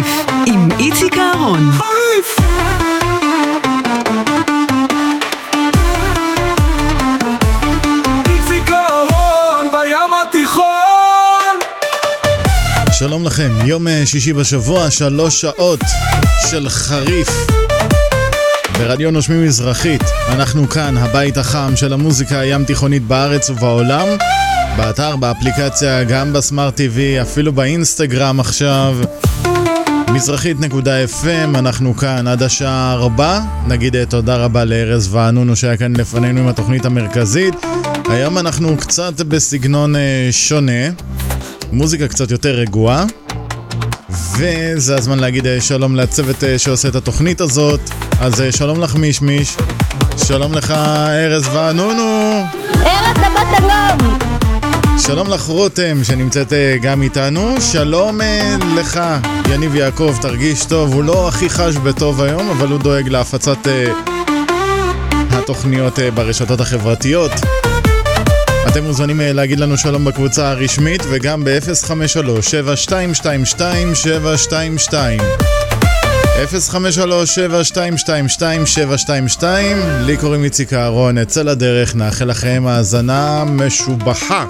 לחריף עם איציק אהרון. חריף! איציק אהרון בים התיכון. שלום לכם, יום אה, שישי בשבוע, שלוש שעות של חריף ברדיו נושמים מזרחית. אנחנו כאן, הבית החם של המוזיקה הים תיכונית בארץ ובעולם. באתר, באפליקציה, גם בסמארט TV, אפילו באינסטגרם עכשיו. מזרחית.fm, אנחנו כאן עד השעה 4. נגיד אה, תודה רבה לארז וענונו שהיה כאן לפנינו עם התוכנית המרכזית. היום אנחנו קצת בסגנון אה, שונה. מוזיקה קצת יותר רגועה. וזה הזמן להגיד אה, שלום לצוות שעושה את התוכנית הזאת. אז שלום לך מישמיש. שלום לך ארז וענונו. ארץ הבת אלום! שלום לך רותם שנמצאת אה, גם איתנו. שלום אה, לך יניב יעקב, תרגיש טוב. הוא לא הכי חש בטוב היום, אבל הוא דואג להפצת אה, התוכניות ברשתות החברתיות. אתם מוזמנים להגיד לנו שלום בקבוצה הרשמית וגם ב-053-7222-722 053-7222-722 לי קוראים איציק אהרון, אצא לדרך, נאחל לכם האזנה משובחה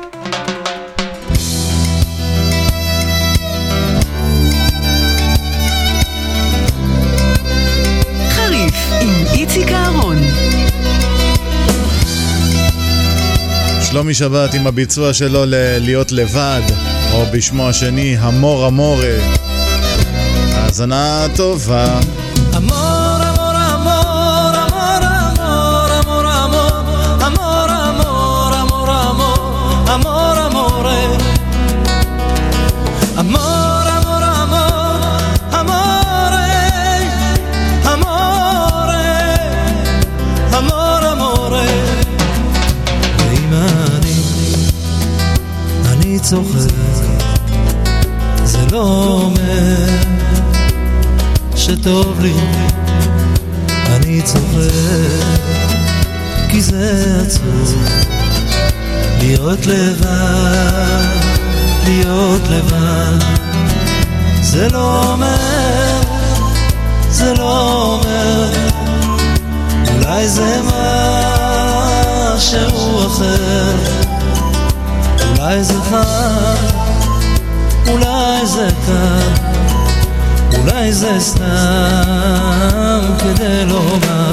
שלומי שבת עם הביצוע שלו ל- להיות לבד, או בשמו השני, המור המורה. האזנה טובה. צוחק, זה לא אומר שטוב לי, אני צוחק, כי זה עצוב, להיות לבד, להיות לבד, זה לא אומר, זה לא אומר, אולי זה משהו אחר, אולי זה חם, אולי זה קר. אולי זה סתם כדי לומר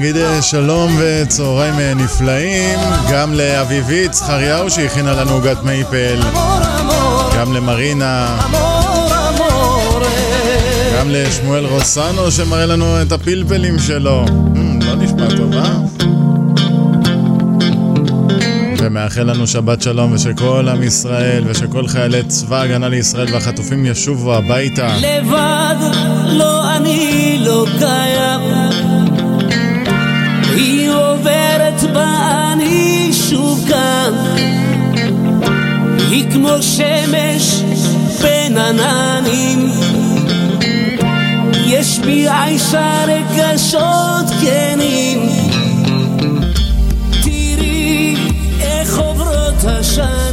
נגיד אה, שלום וצהריים אה, נפלאים גם לאביבית זכריהו שהכינה לנו עוגת מייפל גם למרינה גם לשמואל רוסנו שמראה לנו את הפלפלים שלו hmm, לא נשמע טוב, אה? ומאחל לנו שבת שלום ושכל עם ישראל ושכל חיילי צבא ההגנה לישראל והחטופים ישובו הביתה. לבד, לא אני לא קיים. עוברת בה, אני שוב כאן. היא כמו שמש בין עננים. יש בי עישה רגשות כנים. השנים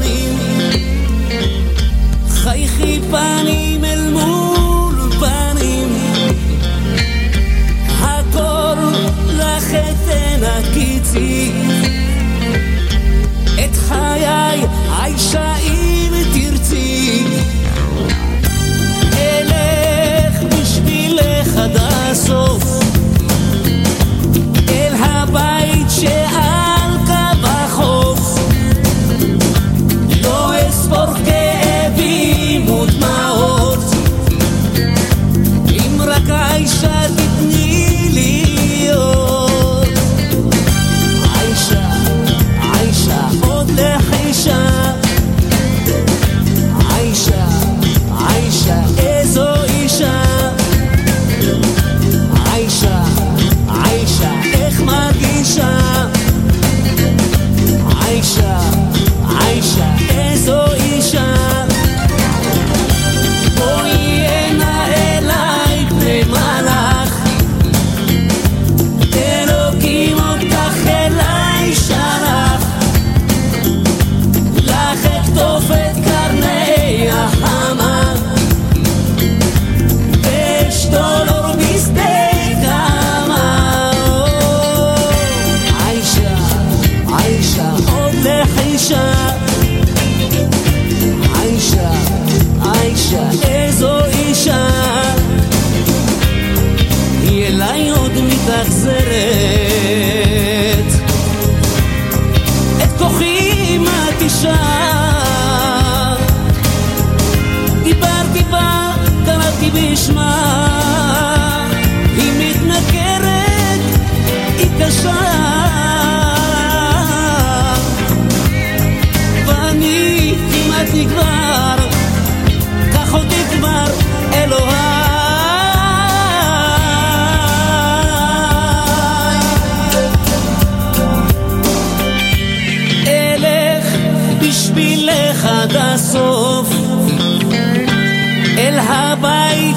אתן הקיצי את חיי עיישה אם תרצי. אלך בשבילך עד הסוף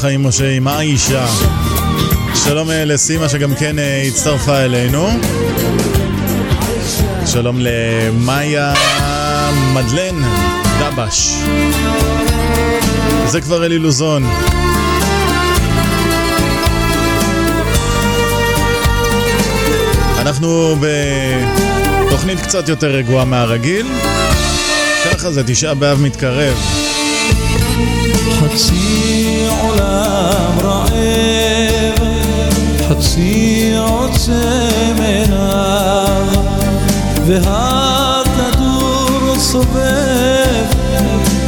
חיים משה עם האישה. שלום אה, לסימה שגם כן אה, הצטרפה אלינו. שלום למאיה מדלן דבש. זה כבר אלי לוזון. אנחנו בתוכנית קצת יותר רגועה מהרגיל. ככה זה, תשעה באב מתקרב. חצי עולם רעב, חצי עוצם עיניו, והכדור סובב,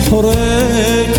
חורג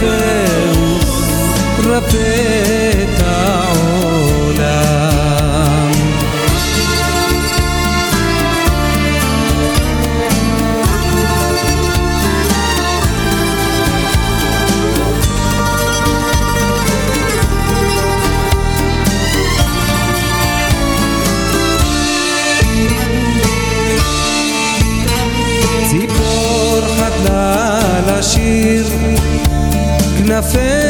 Listen say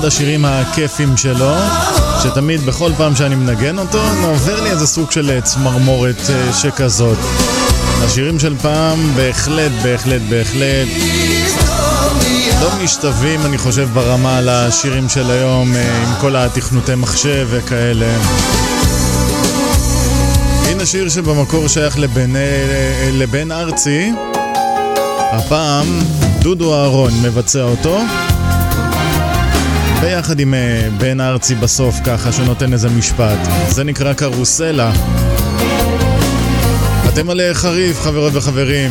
אחד השירים הכיפים שלו, שתמיד בכל פעם שאני מנגן אותו, עובר לי איזה סוג של אה, צמרמורת אה, שכזאת. השירים של פעם בהחלט, בהחלט, בהחלט לא משתווים, אני חושב, ברמה לשירים של היום, אה, עם כל התכנותי מחשב וכאלה. הנה שיר שבמקור שייך לבן, לבן ארצי. הפעם דודו אהרון מבצע אותו ביחד עם אה, בן ארצי בסוף ככה שנותן איזה משפט. זה נקרא קרוסלה. אתם על חריף חברות וחברים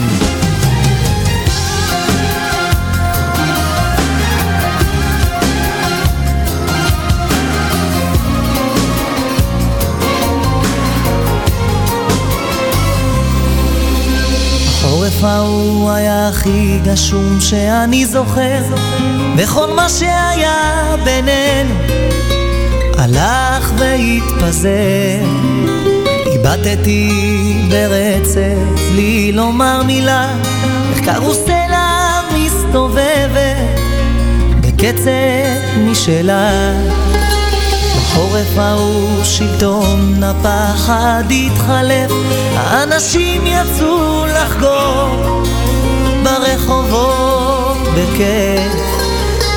החורף ההוא היה הכי גשום שאני זוכר וכל מה שהיה בינינו הלך והתפזר. איבדתי ברצף בלי לומר מילה איך קרוסלה מסתובבת בקצב משלה בחורף ההוא שלטון הפחד התחלף, האנשים יצאו לחגוג ברחובות בכיף.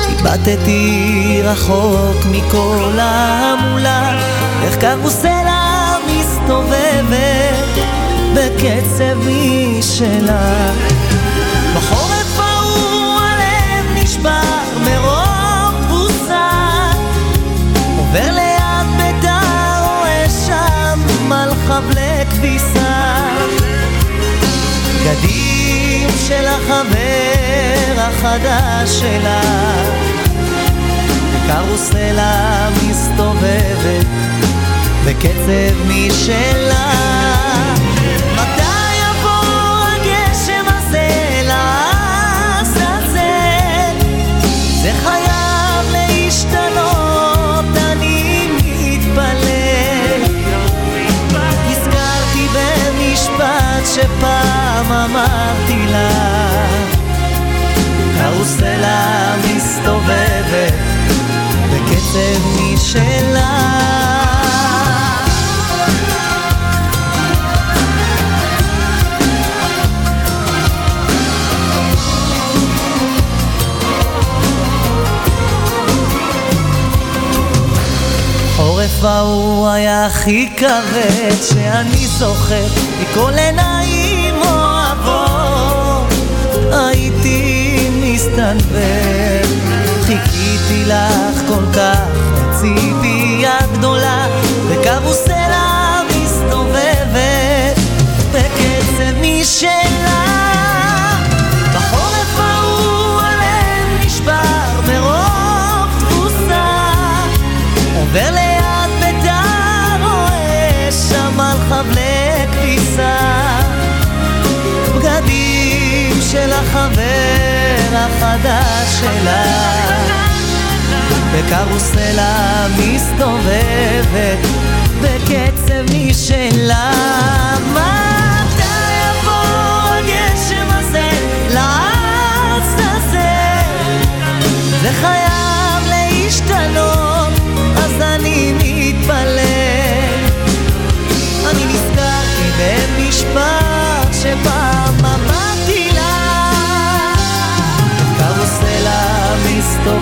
איבדתי רחוק מכל ההמולה, איך קרוסלה מסתובבת בקצב משלה. חבלי כביסה. בגדים של החבר החדש שלה קרוסלה מסתובבת בקצב משלה שפעם אמרתי לה קרוסלה מסתובבת בקצב משלה. החורף ההוא היה הכי כבד שאני זוכר מכל עיניים הייתי מסתנוור. חיכיתי לך כל כך בציפייה גדולה וקרוסלה מסתובבת בקצב משלה. בחורף ההוא הלב נשבר מרוב תבוסה עובר ליד של החבר החדש שלה בקרוסלה מסתובבת בקצב משלה. מתי יבוא הגשם הזה? לעזאזל זה חייב להשתנות אז אני מתפלל. אני נזכרתי במשפט שפעם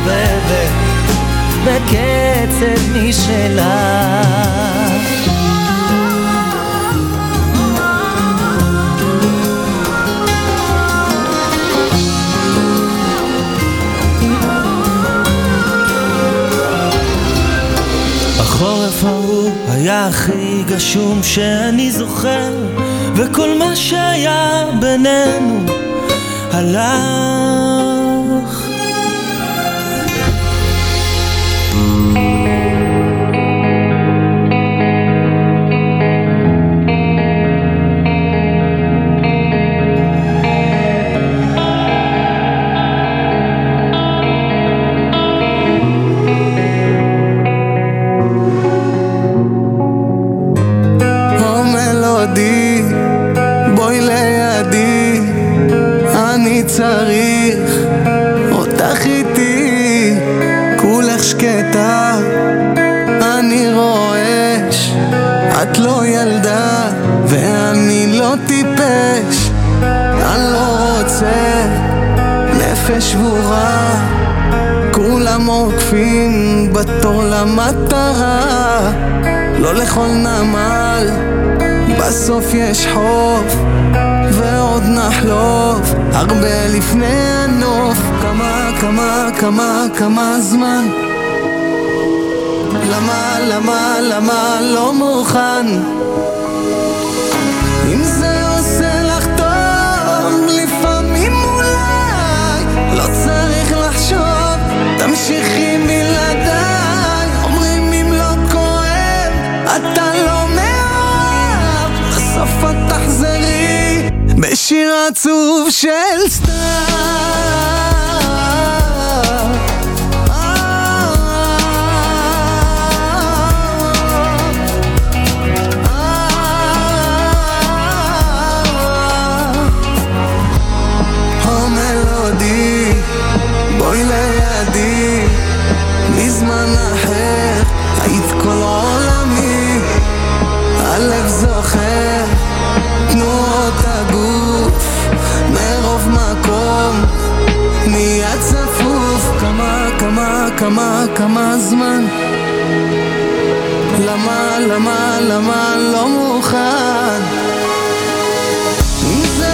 מסתובבת בקצב משלה. החורף ההוא היה הכי גשום שאני זוכר וכל מה שהיה בינינו הלך עוקפים בתור למטרה. לא לכל נמל, בסוף יש חוף, ועוד נחלוף, הרבה לפני הנוף. כמה, כמה, כמה, כמה זמן? למה, למה, למה לא מוכן? בשיר עצוב של סתיו. כמה, כמה, זמן? למה, למה, למה לא מוכן? לא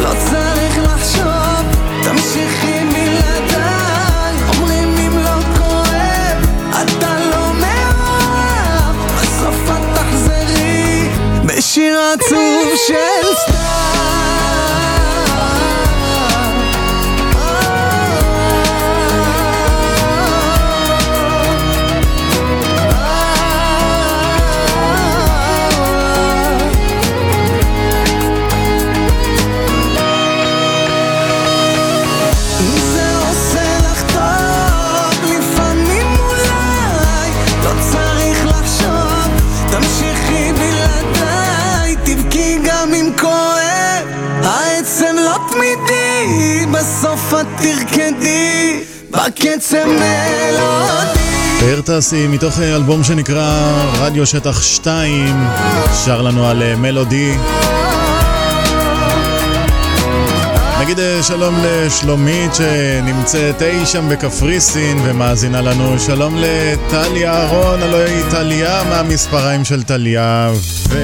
לא לא שיר עצוב של סתיו בקצב מלודי. פאר טסי מתוך אלבום שנקרא רדיו שטח 2 שר לנו על אה, מלודי. נגיד אה, שלום לשלומית שנמצאת אי שם בקפריסין ומאזינה לנו. שלום לטליה אהרון, הלוא היא טליה מהמספריים של טליה? ו...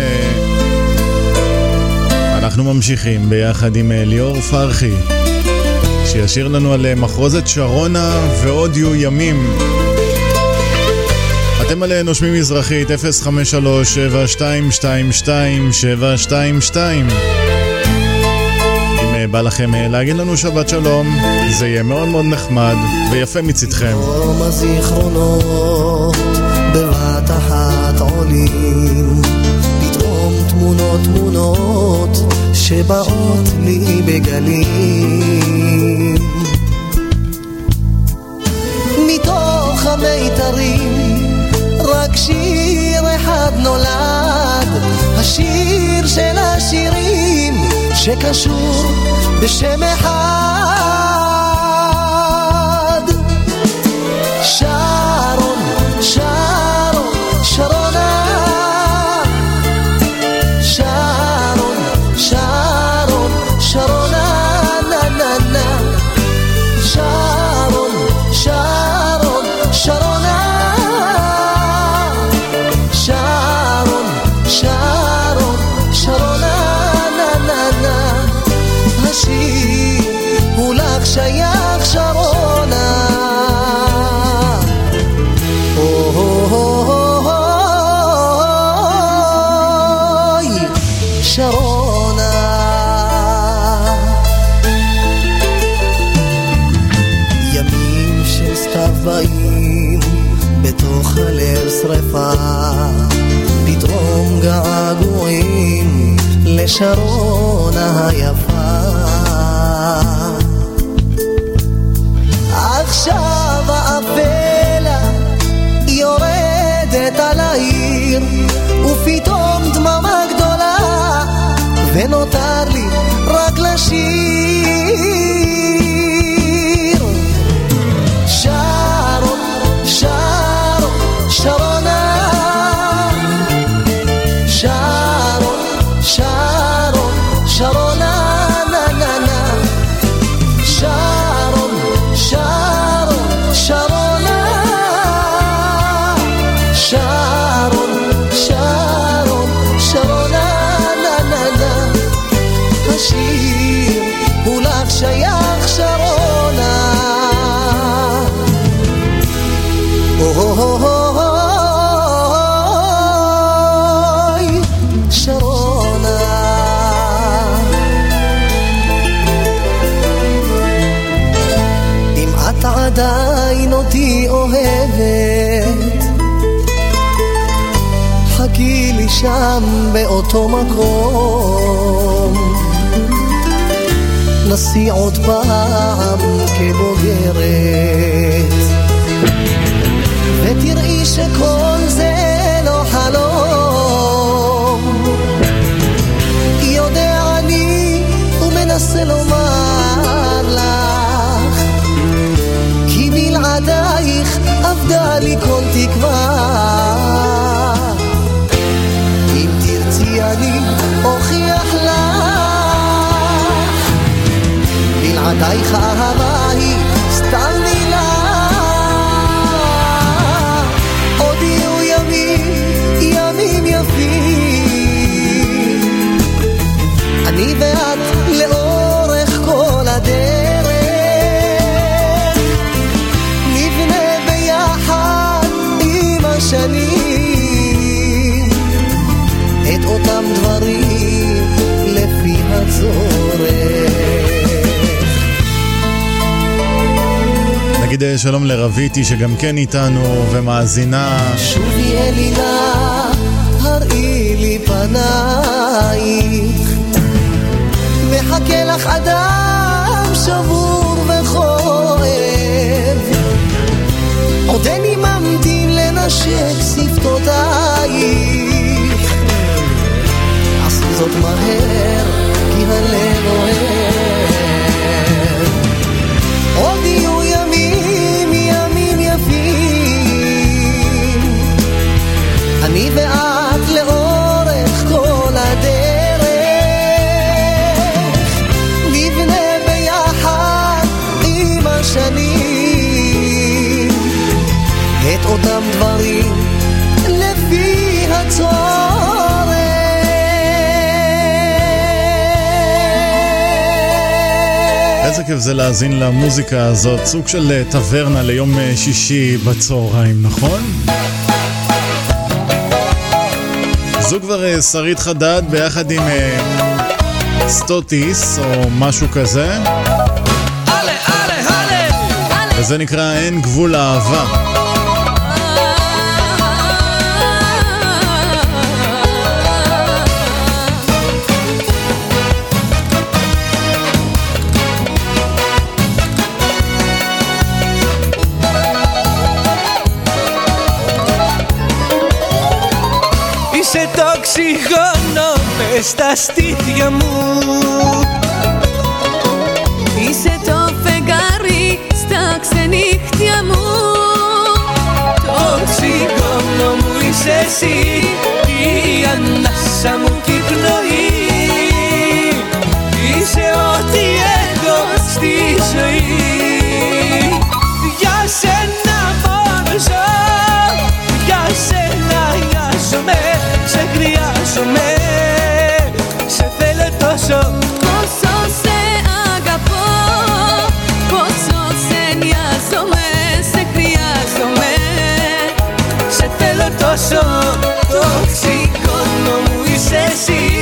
אנחנו ממשיכים ביחד עם אה, ליאור פרחי שישיר לנו על אה, מחרוזת שרונה ועוד יהיו ימים. אתם על אה, נושמים מזרחית 053-7222-722 אם אה, בא לכם להגיד לנו שבת שלום, זה יהיה מאוד מאוד נחמד ויפה מצדכם. בבת אחת עולים פתאום תמונות תמונות שבאות לי בגלים מתוך המיתרים רק שיר אחד נולד השיר של השירים שקשור בשם אחד 着落 שם באותו מקום. נסי עוד פעם כבוגרת. ותראי שכל זה לא חלום. יודע אני ומנסה לומר לך כי בלעדייך אבדה לי כל בלעדייך אהבה שלום לרביטי שגם כן איתנו ומאזינה. שובי אלילה, הראי לי פנייך. מחכה לך אדם שבור וכואב. עודני ממתין לנשק שפתותייך. עשי זאת מהר, כי הלב אוהב. זה להאזין למוזיקה הזאת, סוג של טברנה ליום שישי בצהריים, נכון? זו כבר אה, שרית חדד ביחד עם אה, סטוטיס או משהו כזה. וזה נקרא אין גבול אהבה. Στα στήθια μου. Είσαι το φεγγάρι στα ξενύχτια μου. Το οξυγόνο μου είσαι εσύ. Η ανάσα μου και τόσο Το οξυγόνο μου είσαι εσύ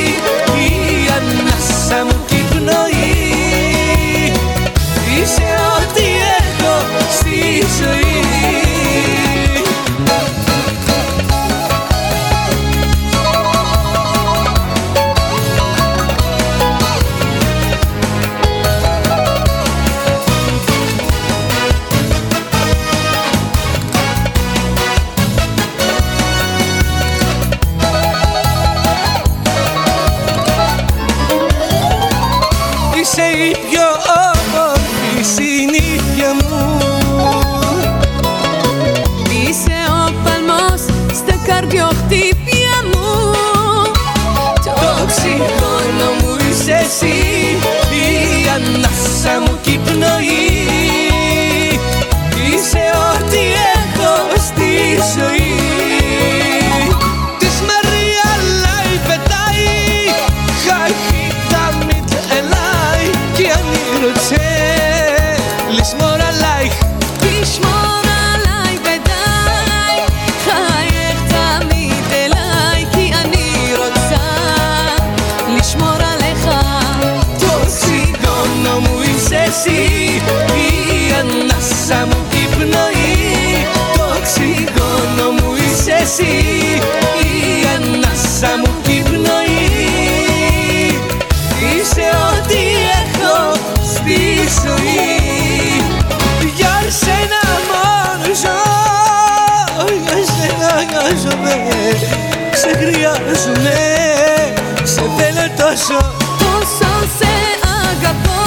θέλω τόσο Πόσο σε αγαπώ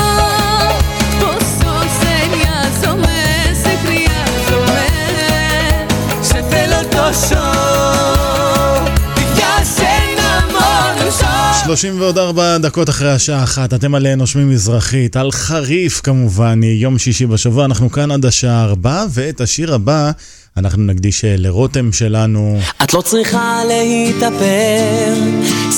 Πόσο σε νοιάζομαι Σε χρειάζομαι Σε θέλω τόσο Για σένα μόνο ζω 34 דקות אחרי השעה אחת, אתם על נושמים מזרחית, על חריף כמובן, יום שישי בשבוע, אנחנו כאן עד השעה ארבע, ואת השיר הבא אנחנו נקדיש אה, לרותם שלנו. את לא צריכה להתאפר,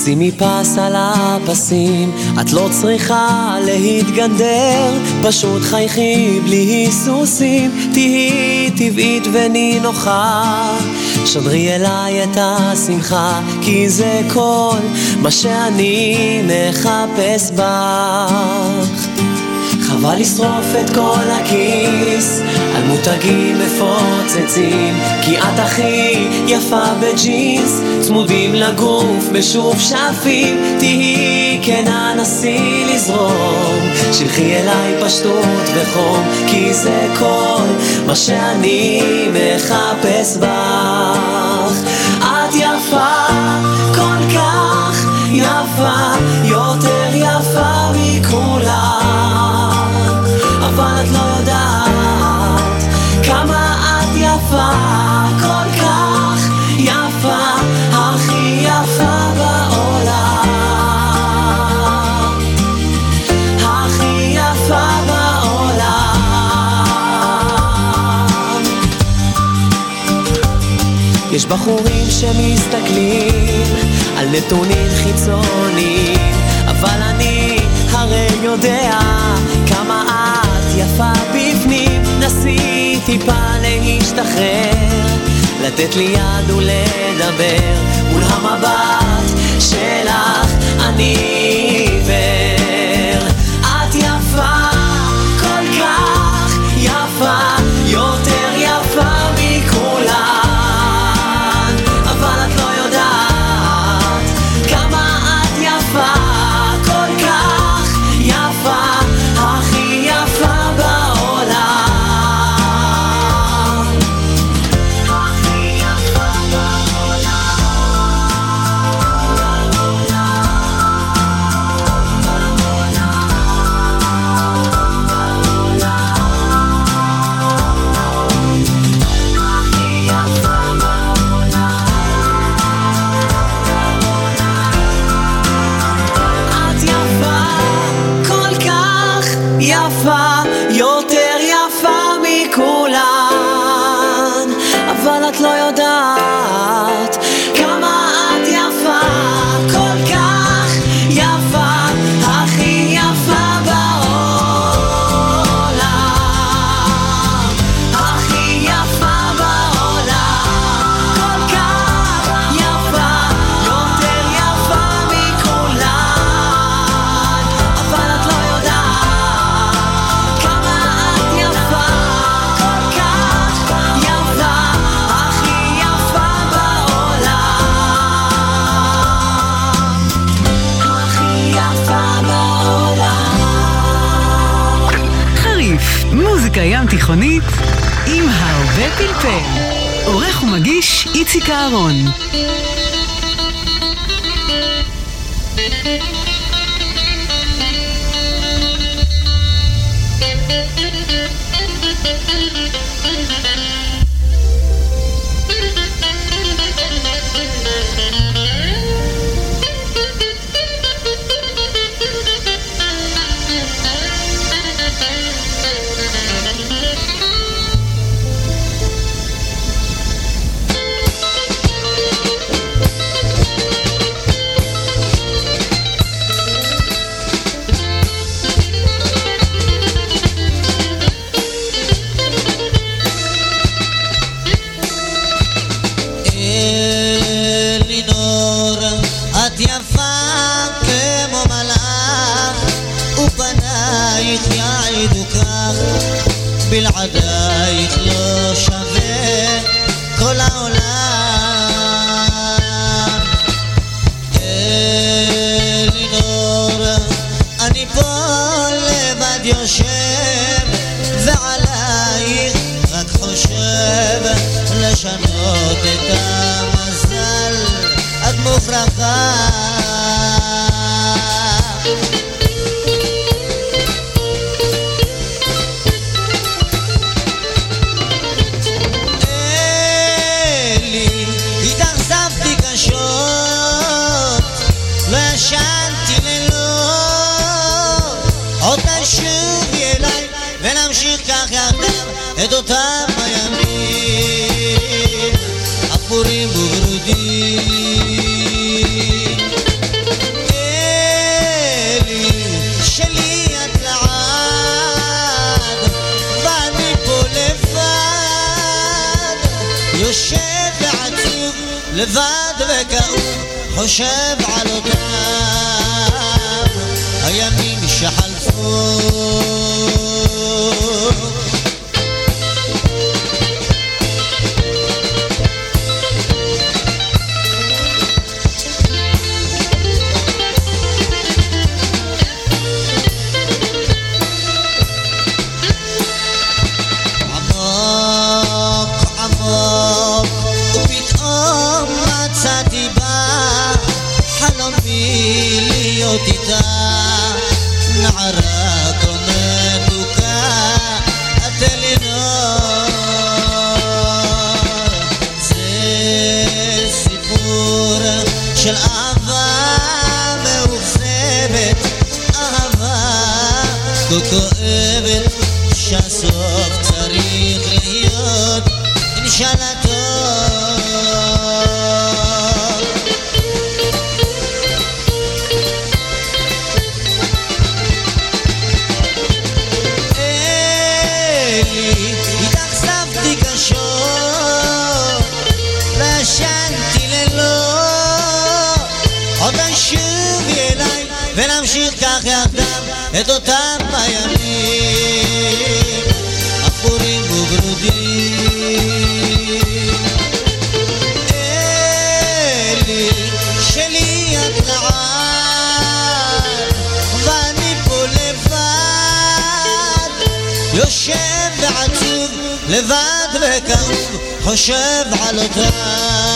שימי פס על הפסים. את לא צריכה להתגדר, פשוט חייכי בלי היסוסים. תהיי טבעית ונינוחה, שדרי אליי את השמחה, כי זה כל מה שאני מחפש בך. חבל לשרוף את כל הכיס. על מותגים מפוצצים כי את הכי יפה בג'ינס. צמודים לגוף בשוף שפים תהי כנה נסי לזרום. שלחי אליי פשטות וחום כי זה כל מה שאני מחפש בך. את יפה כל כך יפה יותר יפה אבל את לא יודעת כמה את יפה כל כך יפה הכי יפה יש בחורים שמסתכלים על נתונים חיצוניים אבל אני הרי יודע יפה בפנים נסי טיפה להשתחרר. לתת לי יד ולדבר מול המבט שלך. אני פלפל. עורך ומגיש איציק אהרון. לבד וכאוב, חושב על אותם הימים שחלפו. לבד וכאוב, חושב על אותם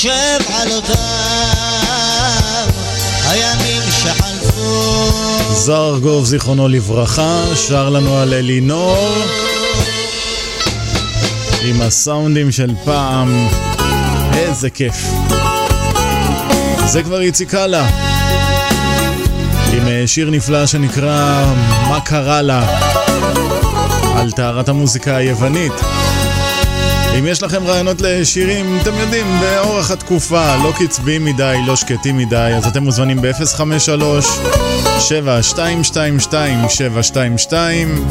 חושב על אותם הימים שחלפו. זוהר ארגוב, זיכרונו לברכה, שר לנו על אלינור. עם הסאונדים של פעם, איזה כיף. זה כבר איציק הלאה. עם אה, שיר נפלא שנקרא "מה קרה לה" על טהרת המוזיקה היוונית. אם יש לכם רעיונות לשירים, אתם יודעים, באורך התקופה, לא קצביים מדי, לא שקטים מדי, אז אתם מוזמנים ב-053 7222 722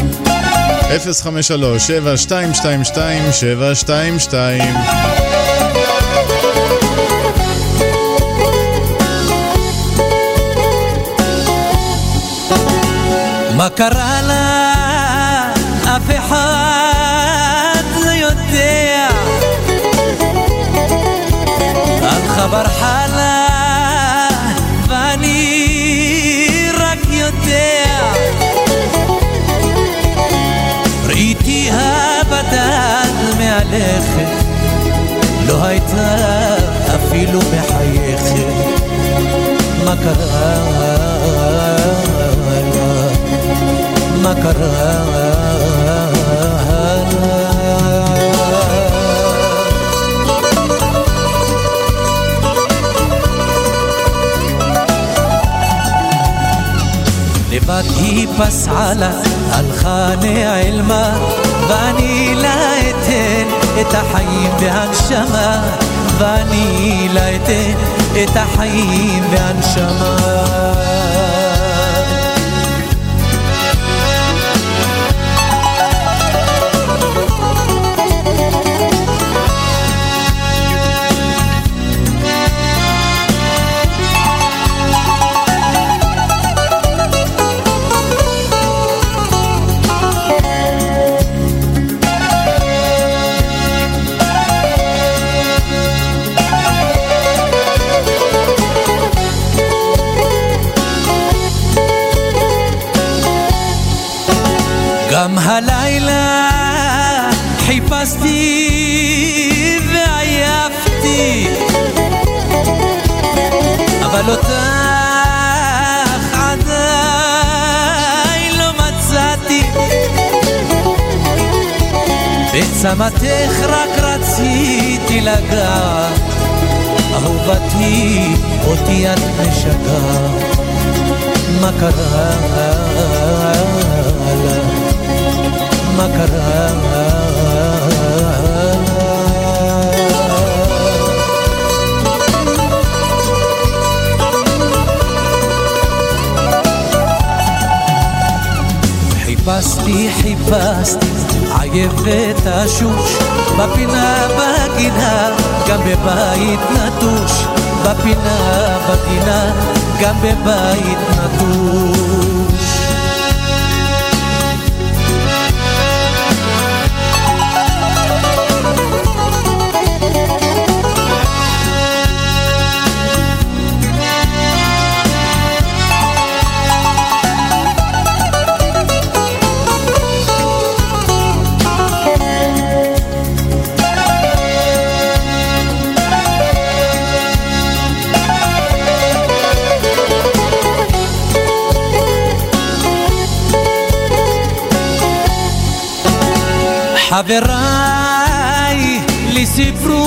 053 7222 722 מה קרה לה? הייתה אפילו מחייכת. מה קרה לה? מה קרה לה? לבד היא פסעה לה, הלכה נעלמה, ואני לה אתן את החיים והנשמה, ואני לה אתן את החיים והנשמה. אבל אותך עדיין לא מצאתי. בצמתך רק רציתי לגעת אהובתי אותי את משגעת. מה קרה? לה? חיפשתי, חיפשתי, עייף ותשוש, בפינה, בגינה, גם בבית נטוש, בפינה, בגינה, גם בבית נטוש. חבריי לי סיפרו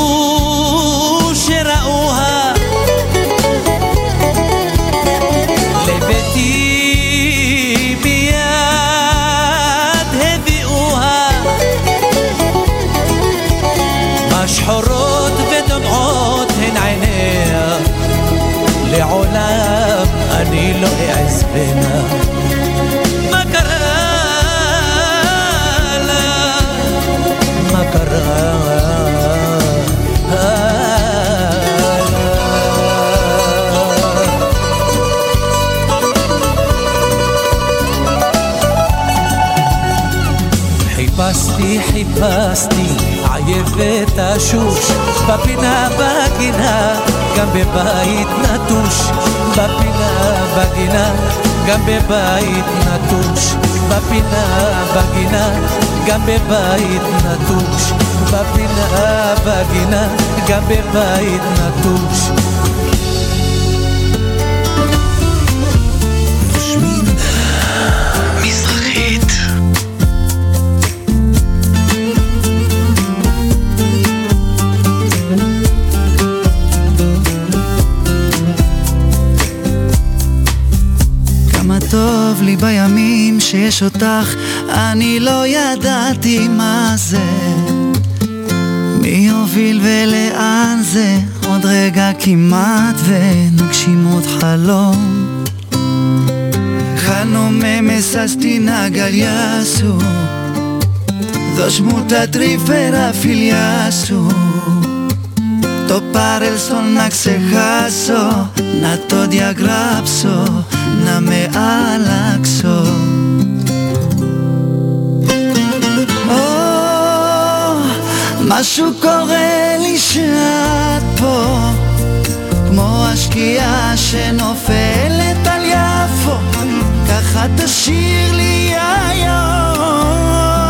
חיפשתי, חיפשתי, עייף ותשוש, בפינה, בגינה, גם בבית נטוש, בפינה, בגינה, גם בבית נטוש, בפינה, בגינה, גם בבית נטוש, בפינה, בגינה, גם בבית נטוש. טוב לי בימים שיש אותך, אני לא ידעתי מה זה. מי יוביל ולאן זה, עוד רגע כמעט ונגשים עוד חלום. Χάνομαι μέσα στην αγκαλιά σου Δώσ' μου τα τρυφερά φιλιά σου Το παρελθόν να ξεχάσω Να το διαγράψω נע מעל הכסות. או, משהו קורה לי שאת פה, כמו השקיעה שנופלת על יפו, ככה תשאיר לי היום.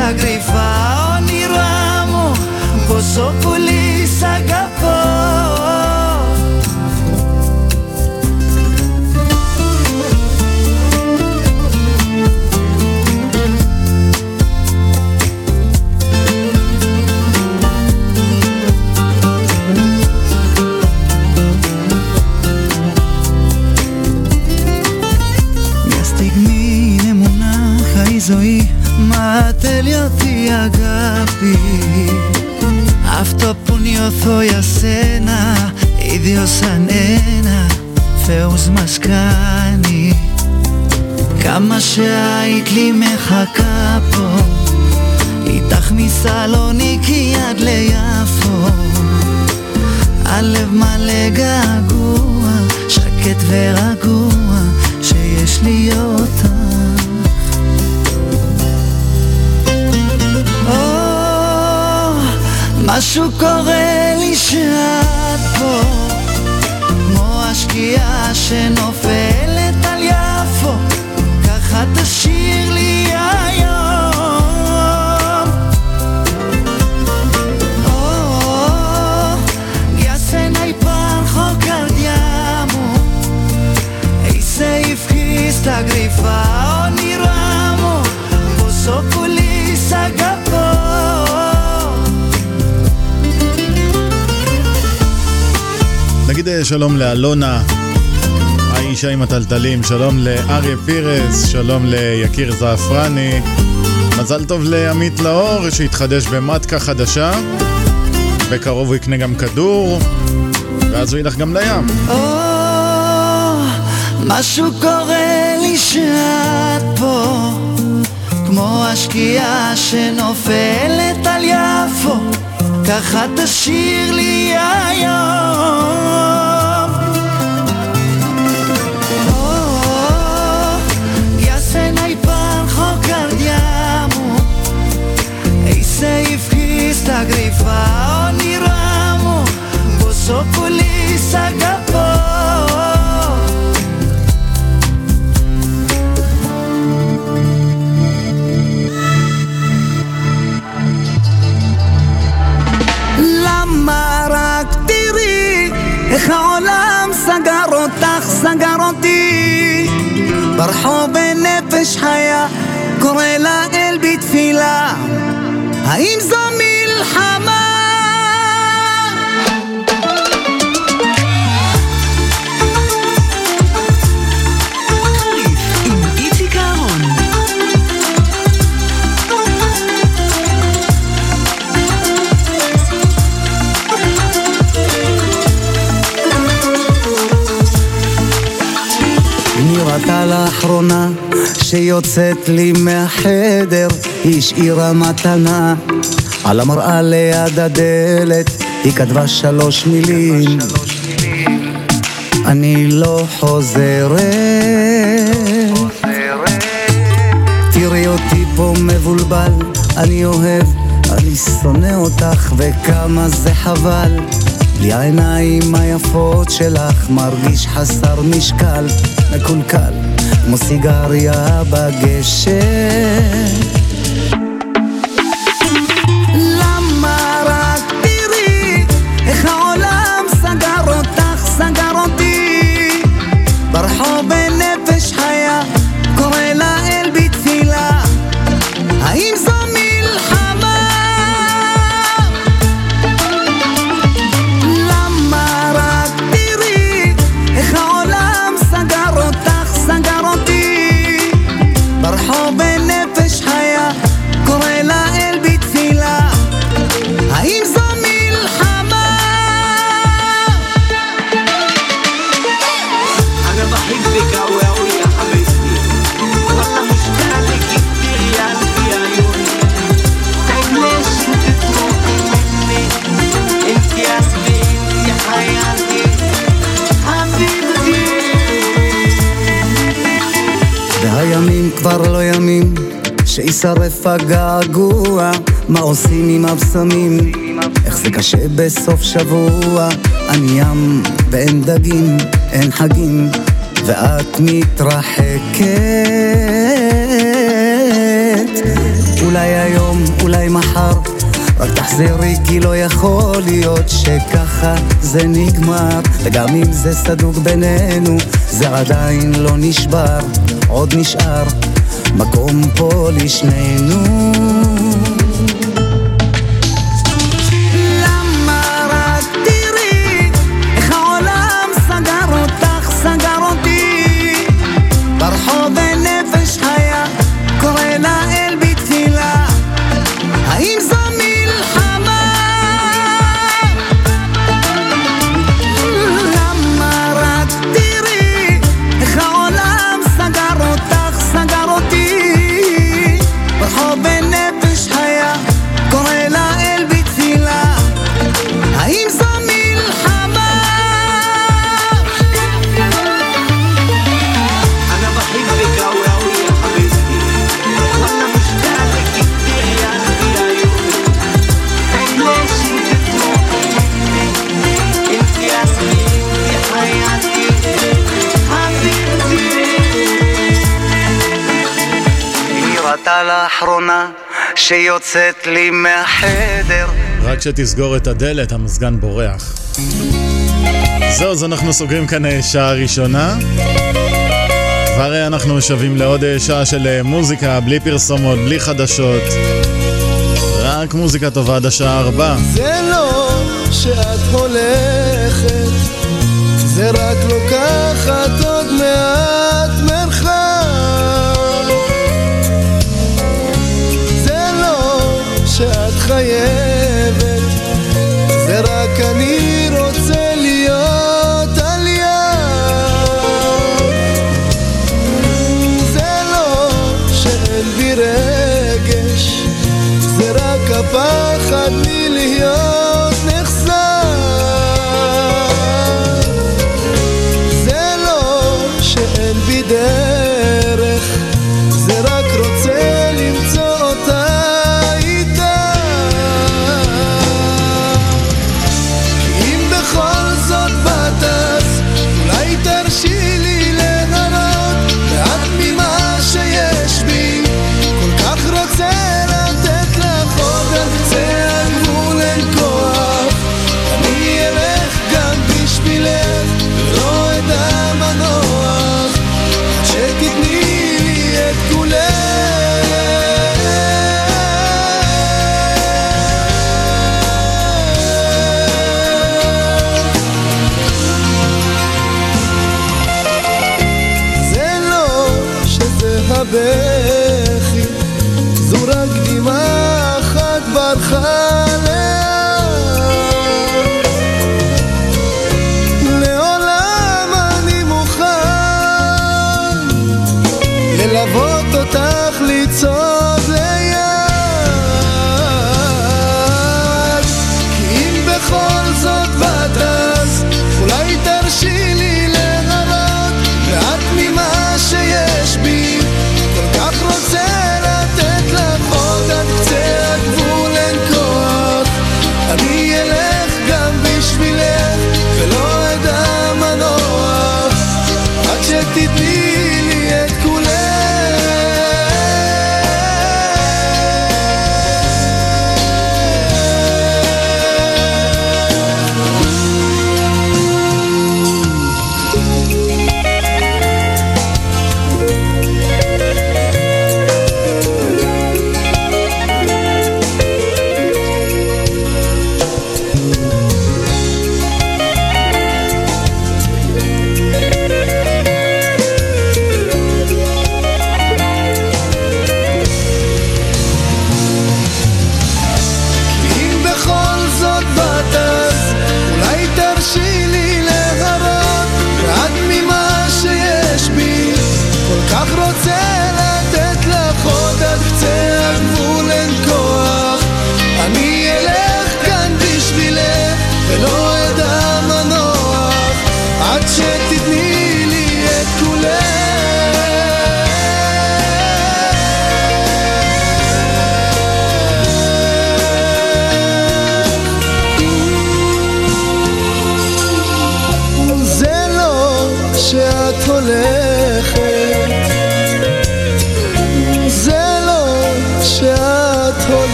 Ifkista grifa όνειρά πόσο πολύ σ' αγαπώ νιώθω για σένα Ίδιο σαν ένα Θεός μας κάνει כמה שהיית לי מחכה פה איתך מסלוניקי עד ליפו הלב מלא געגוע שקט ורגוע שיש לי אותך משהו קורה לי שאת שלום לאלונה, האישה עם הטלטלים, שלום לאריה פירס, שלום ליקיר זעפרני, מזל טוב לעמית לאור שהתחדש במטקה חדשה. בקרוב הוא יקנה גם כדור, ואז הוא ילך גם לים. או, משהו קורה לי שאת פה, כמו השקיעה שנופלת על יפו, ככה תשאיר לי היום. Ifkista grifa ogni ramo posso pulisa capo. למה רק תראי איך העולם סגר אותך, סגר אותי ברחוב בנפש חיה, קורא לאל בתפילה האם זו נראתה לאחרונה שיוצאת לי מהחדר היא השאירה מתנה על המראה ליד הדלת היא כתבה שלוש מילים. אני לא חוזרת. תראי אותי פה מבולבל אני אוהב, אני שונא אותך וכמה זה חבל. בלי העיניים היפות שלך מרגיש חסר משקל מקולקל כמו סיגריה בגשם שישרף הגעגוע, מה עושים עם הבשמים? איך זה קשה בסוף שבוע, אני ים ואין דגים, אין חגים, ואת מתרחקת. אולי היום, אולי מחר, רק תחזרי כי לא יכול להיות שככה זה נגמר וגם אם זה סדוק בינינו זה עדיין לא נשבר עוד נשאר מקום פה לשנינו שיוצאת לי מהחדר רק כשתסגור את הדלת, המזגן בורח. זהו, אז אנחנו סוגרים כאן אה, שעה ראשונה. כבר אנחנו שבים לעוד אה, שעה של אה, מוזיקה, בלי פרסומות, בלי חדשות. רק מוזיקה טובה עד השעה ארבע. זה לא שאת הולכת,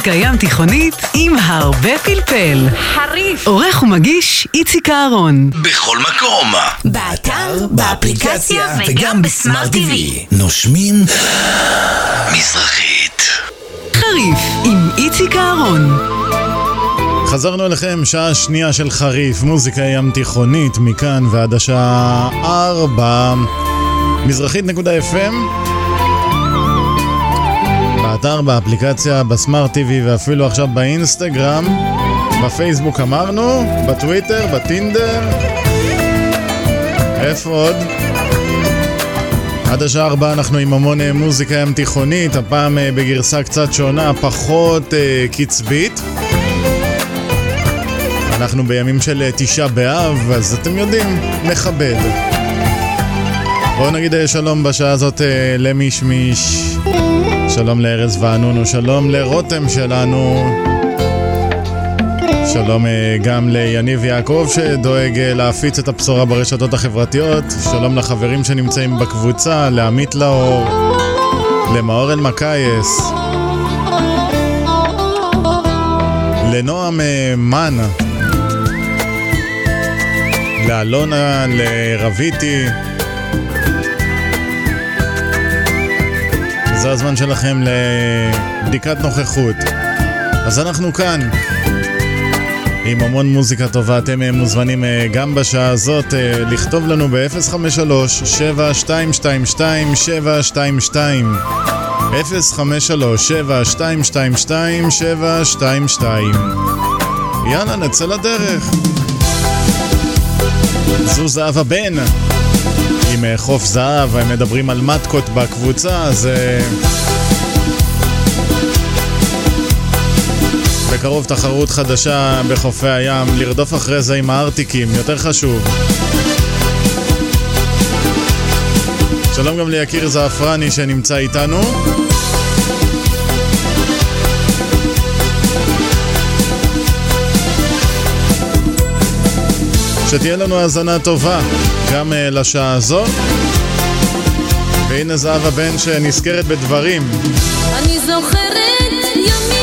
מוזיקה ים תיכונית עם הרבה פלפל. חריף. עורך ומגיש איציק אהרון. בכל מקום. באתר, באפליקציה וגם בסמארט TV. נושמים מזרחית. חריף עם איציק אהרון. חזרנו אליכם, שעה שנייה של חריף, מוזיקה ים תיכונית, מכאן ועד השעה 4, מזרחית.fm, באתר, באפליקציה, בסמארט TV ואפילו עכשיו באינסטגרם, בפייסבוק אמרנו, בטוויטר, בטינדר, איפה עוד? עד השעה 4 אנחנו עם המון אה, מוזיקה ים תיכונית, הפעם אה, בגרסה קצת שונה, פחות אה, קצבית. אנחנו בימים של תשעה באב, אז אתם יודעים, נכבד. בואו נגיד שלום בשעה הזאת למישמיש. שלום לארז וענונו, שלום לרותם שלנו. שלום אה, גם ליניב יעקב שדואג אה, להפיץ את הבשורה ברשתות החברתיות. שלום לחברים שנמצאים בקבוצה, לעמית לאור, למאור אלמקייס. לנועם אה, מן, לאלונה, לרביטי. זה הזמן שלכם לבדיקת נוכחות. אז אנחנו כאן עם המון מוזיקה טובה. אתם אה, מוזמנים אה, גם בשעה הזאת אה, לכתוב לנו ב-053-7222-722 053-7222-722 יאללה, נצא לדרך. זו זהבה בן עם אה, חוף זהב, הם מדברים על מתקות בקבוצה, אז... אה, בקרוב תחרות חדשה בחופי הים, לרדוף אחרי זה עם הארטיקים, יותר חשוב. שלום גם ליקיר זעפרני שנמצא איתנו. שתהיה לנו האזנה טובה גם uh, לשעה הזו. והנה זהבה בן שנזכרת בדברים. אני זוכרת ימים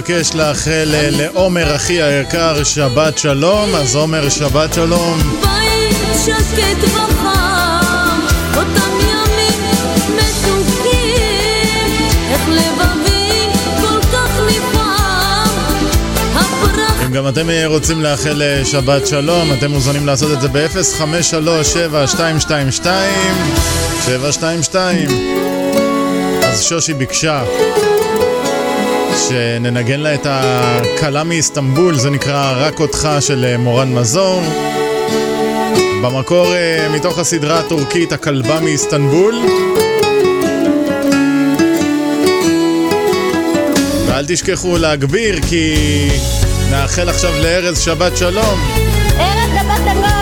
מבקש לאחל אה, לעומר אחי היקר שבת שלום, אז עומר שבת שלום. בית שקט וחם, אותם ימים מתוקים, איך לבבי כל כך נפעם, הפרח אם גם אתם אה, רוצים לאחל אה, שבת שלום, אתם מוזמנים לעשות את זה ב-053-7222 722 אז שושי ביקשה שננגן לה את הכלה מאיסטנבול, זה נקרא רק אותך של אה, מורן מזור. במקור אה, מתוך הסדרה הטורקית הכלבה מאיסטנבול. ואל תשכחו להגביר כי נאחל עכשיו לארז שבת שלום. ארץ שבת שלום!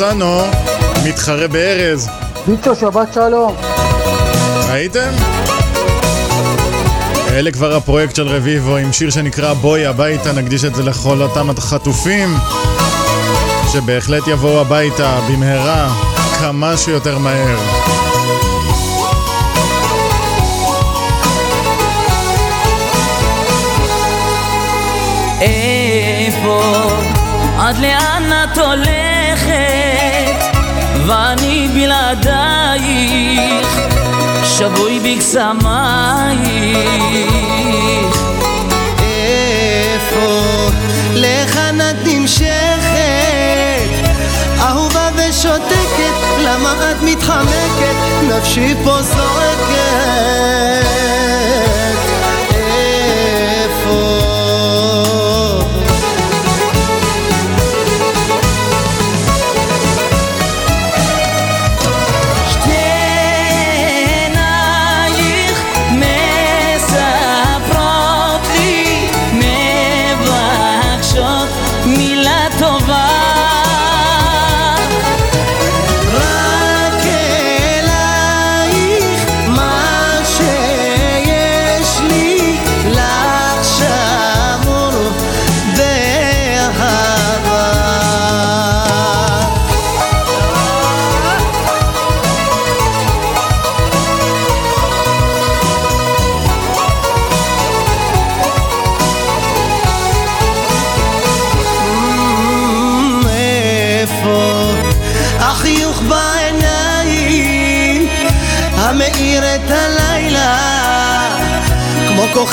רוסנו, מתחרה בארז. ביצו, שבת שלום. ראיתם? אלה כבר הפרויקט של רביבו עם שיר שנקרא בואי הביתה, נקדיש את זה לכל אותם החטופים שבהחלט יבואו הביתה במהרה, כמה שיותר מהר. איפה, עד לאן את הולכת, בלעדייך, שבוי בקסמייך. איפה, לכאן את נמשכת, אהובה ושותקת, למה את מתחמקת, נפשי פה זועקת.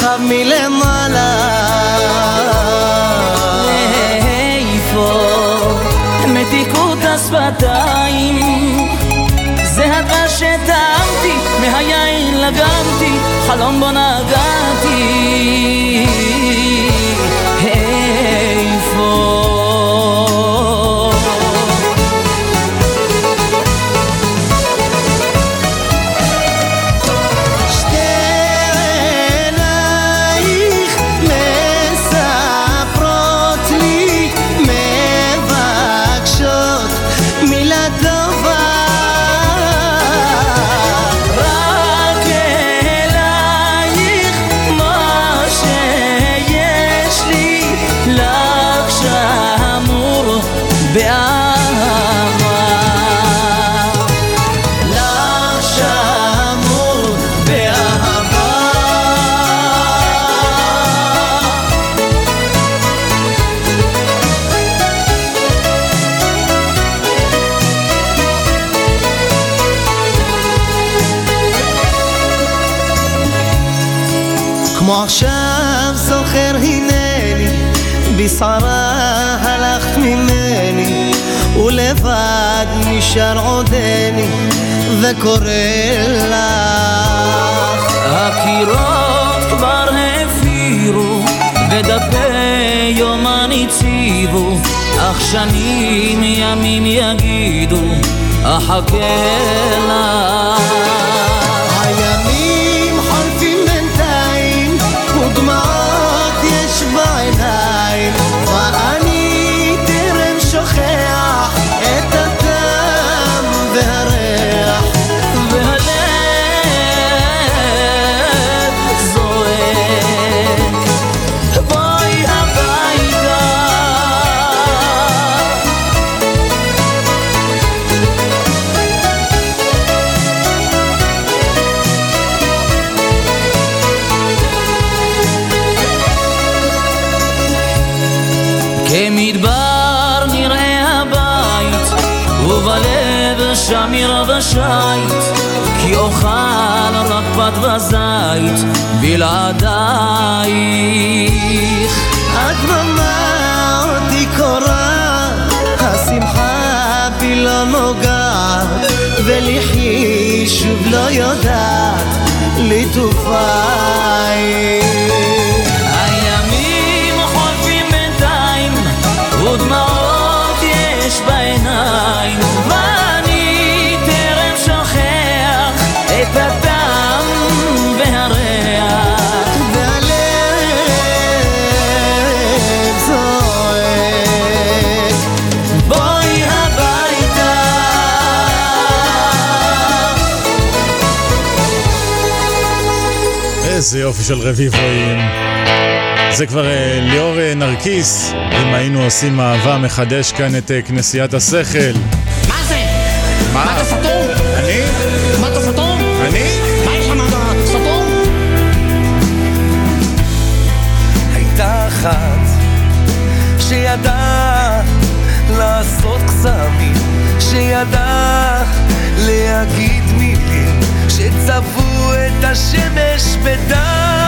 כוכב מלמעלה. איפה מתיקות השפתיים. זה הדבש שטעמתי, מהיין לגמתי, חלום בו כמו עכשיו זוכר הנני, בשערה הלכת ממני, ולבד נשאר עודני, וקורא לך. הקירות כבר הפירו, ודפי יומן הציבו, אך שנים ימים יגידו, אחכה לך. בלעדייך. הדממה אותי קורעת, השמחה בי לא נוגעת, ולחי שוב לא יודעת לטופיי. איזה יופי של רביבואים זה כבר אה, ליאור אה, נרקיס, אם היינו עושים אהבה מחדש כאן את אה, כנסיית השכל. מה זה? מה? מה אתה סתום? אני? מה אתה סתום? אני? מה יש לך מה סתום? הייתה אחת שידעה לעשות קסמים, שידעה להגיד מילים שצבעו את השמש בדם אני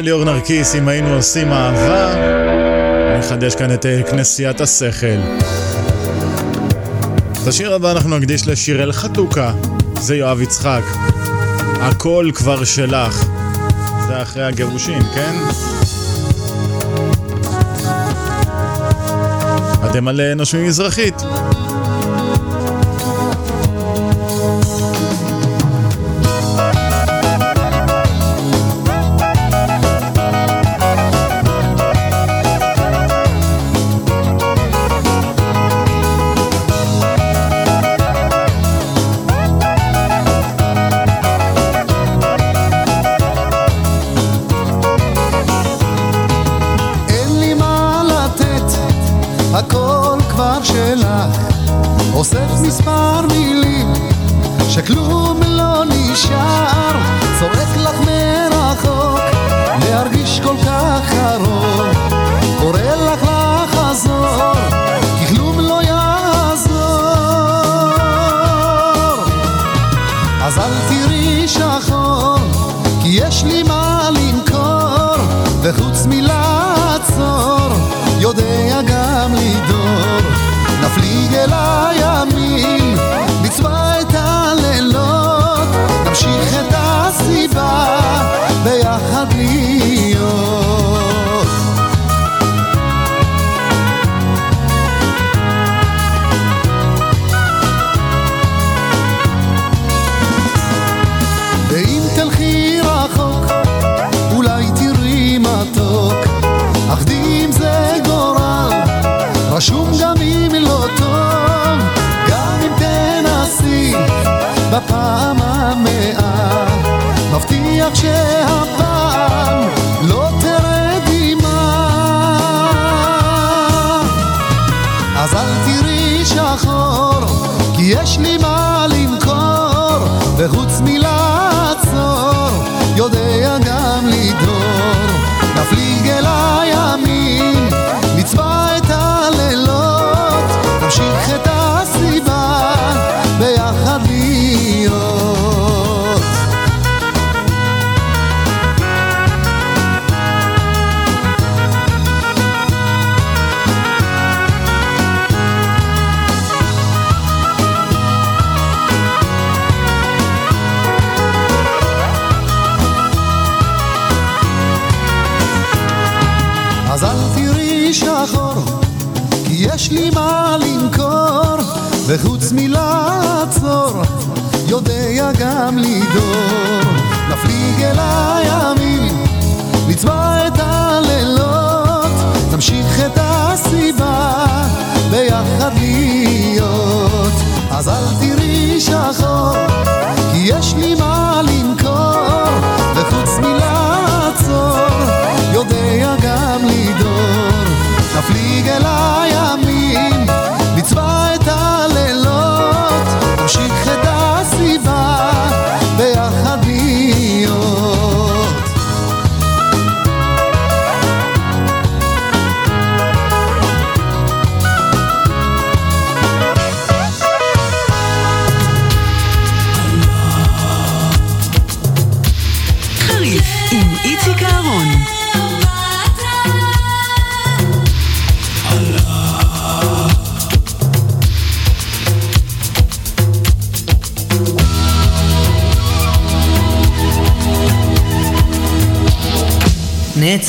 ליאור נרקיס, אם היינו עושים אהבה, נחדש כאן את אה, כנסיית השכל. את השיר הבא אנחנו נקדיש לשיראל חתוקה, זה יואב יצחק. הכל כבר שלך. זה אחרי הגירושין, כן? אתם על אה, נושמים מזרחית.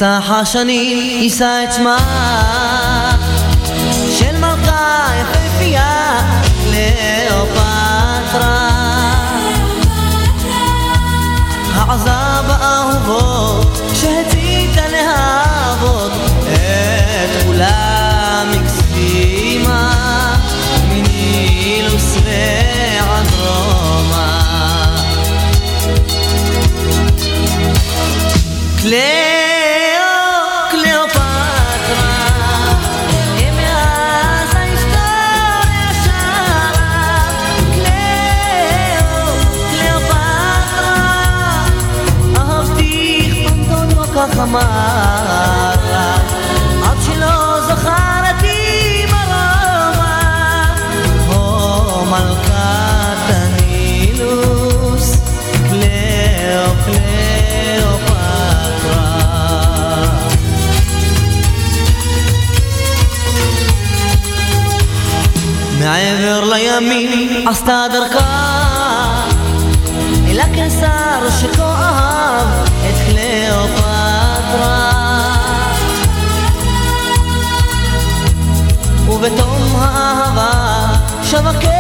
נצח השנים יישא את שמה לה, עד שלא זכרתי מרמה, הו מלכת הנילוס, קליאו, קליאופטרה. מעבר לימים עשתה דרכה never go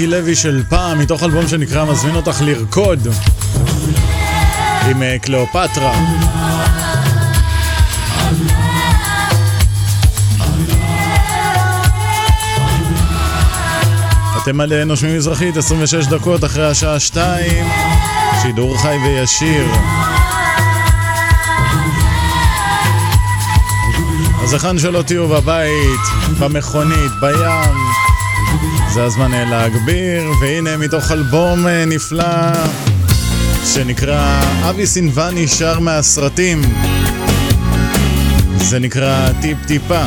נתי לוי של פעם, מתוך אלבום שנקרא מזמין אותך לרקוד עם אה, קליאופטרה. אתם על אה, נושמים מזרחית, 26 דקות אחרי השעה 2, שידור חי וישיר. אז היכן שלא תהיו בבית, במכונית, בים, זה הזמן אה, להגביר, והנה מתוך אלבום אה, נפלא שנקרא אבי סינבני שר מהסרטים. זה נקרא טיפ טיפה.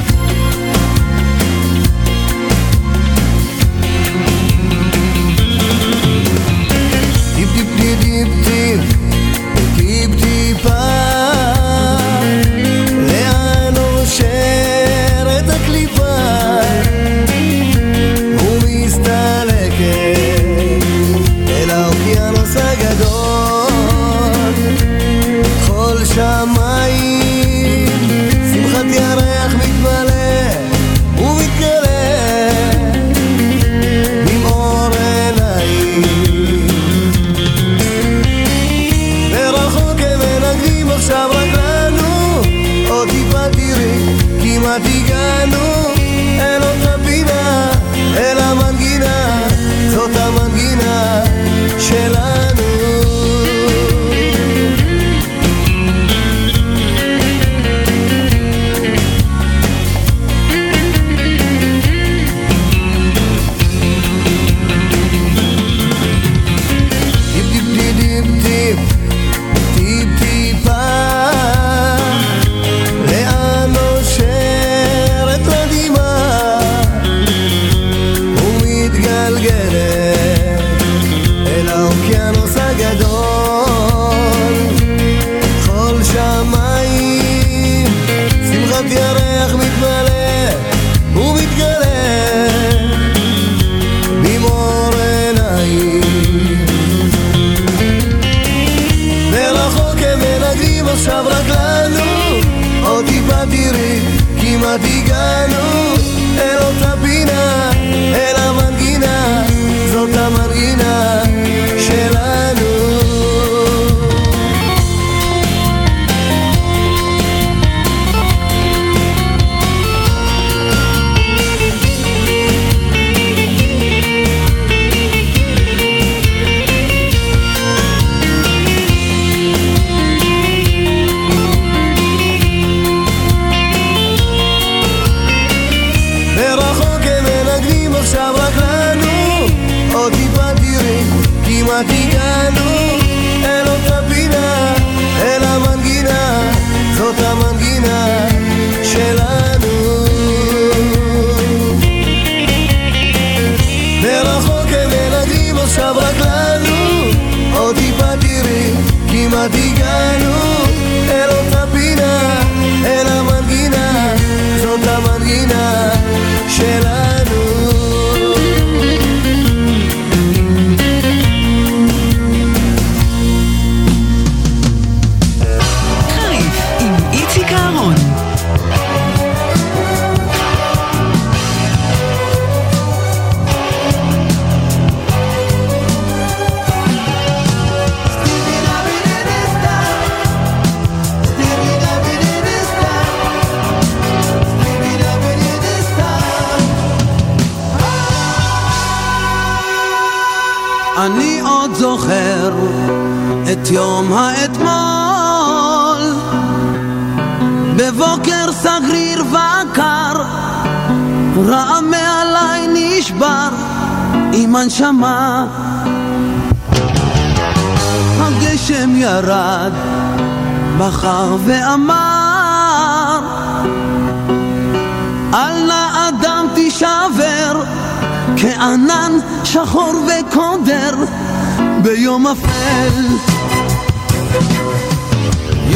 את יום האתמול. בבוקר סגריר וקר רעם מעליי נשבר עם הנשמה. הגשם ירד בחר ואמר אל נא אדם תישבר כענן שחור וקודר ביום אפל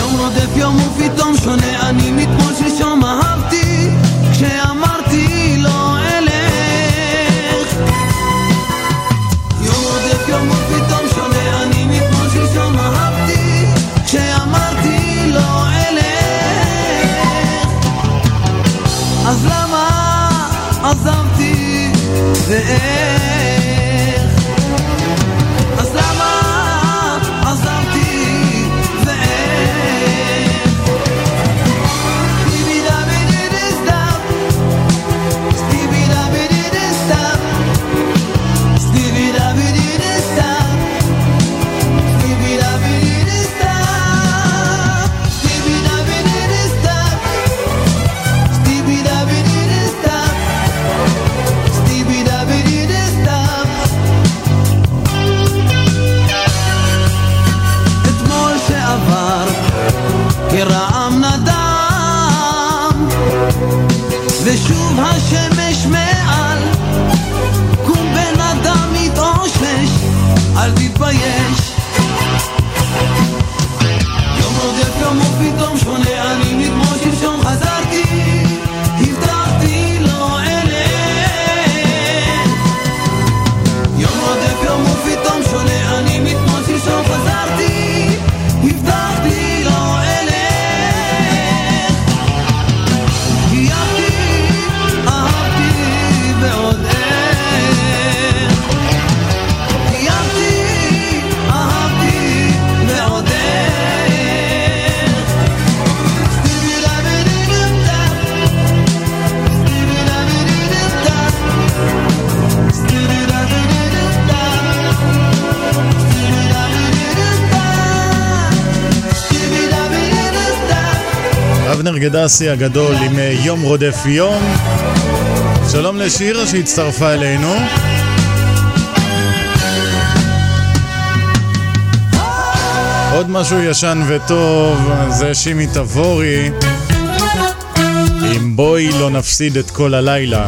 יום רודף יום ופתאום שונה. אני מתמול שלשום אהבתי כשאמרתי לא אלך. יום רודף יום ופתאום שונה. אני מתמול שלשום אהבתי כשאמרתי לא אלך. אז למה עזבתי ואיך? גדסי הגדול עם אה, יום רודף יום. שלום לשירה שהצטרפה אלינו. עוד משהו ישן וטוב, זה שימי תבורי. אם בואי לא נפסיד את כל הלילה.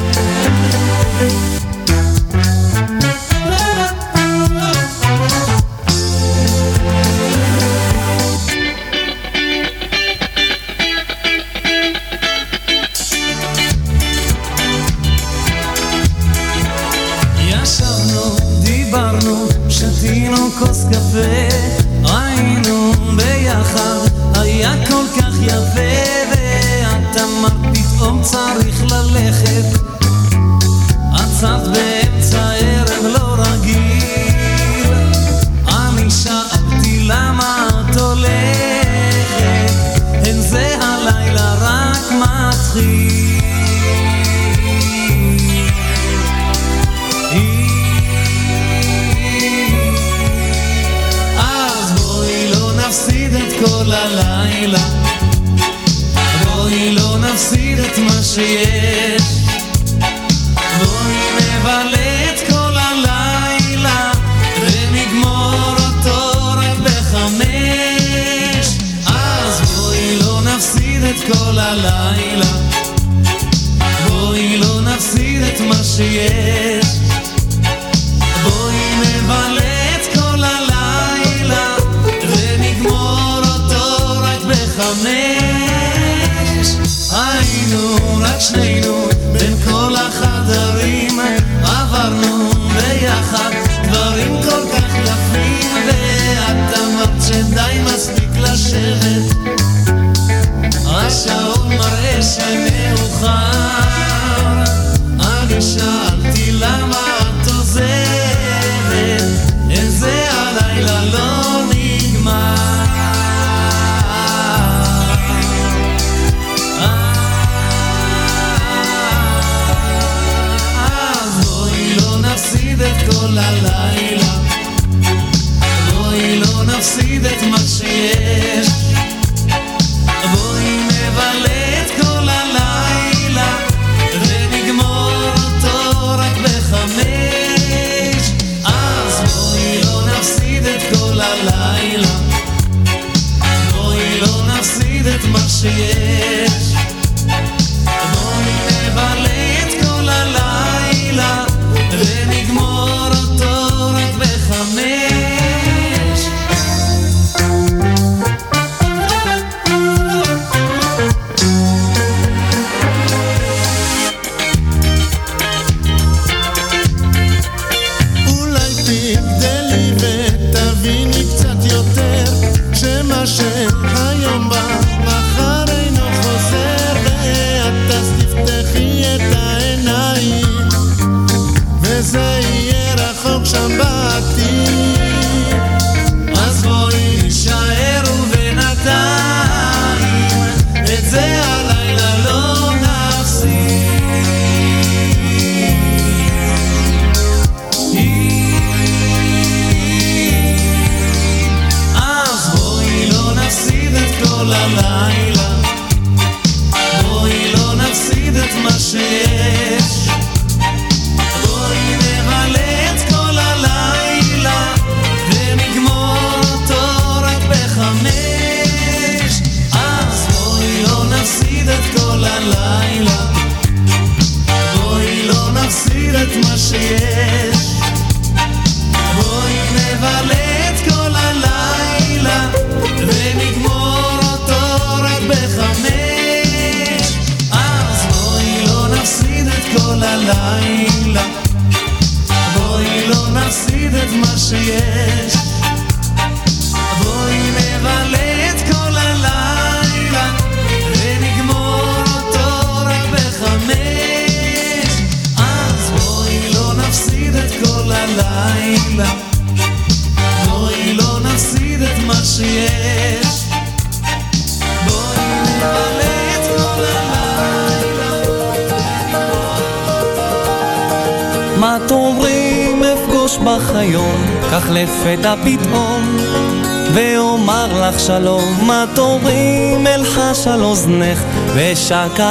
ושקע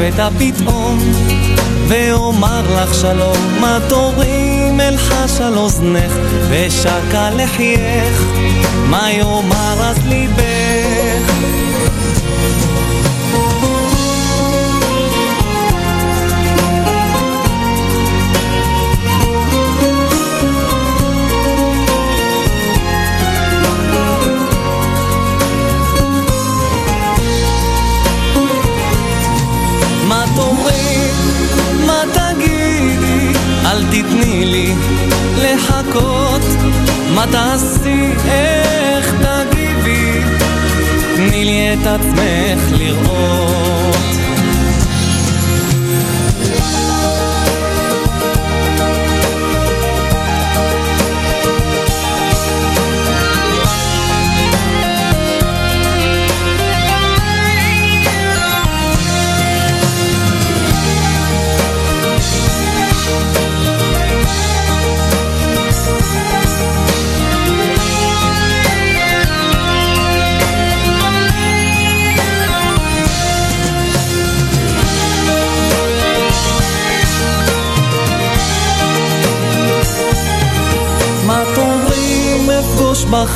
לפתע פתאום, ואומר לך שלום, מה תורים אלחש על אוזנך, ושקע לחייך, מה יאמר אז ליבך? לי את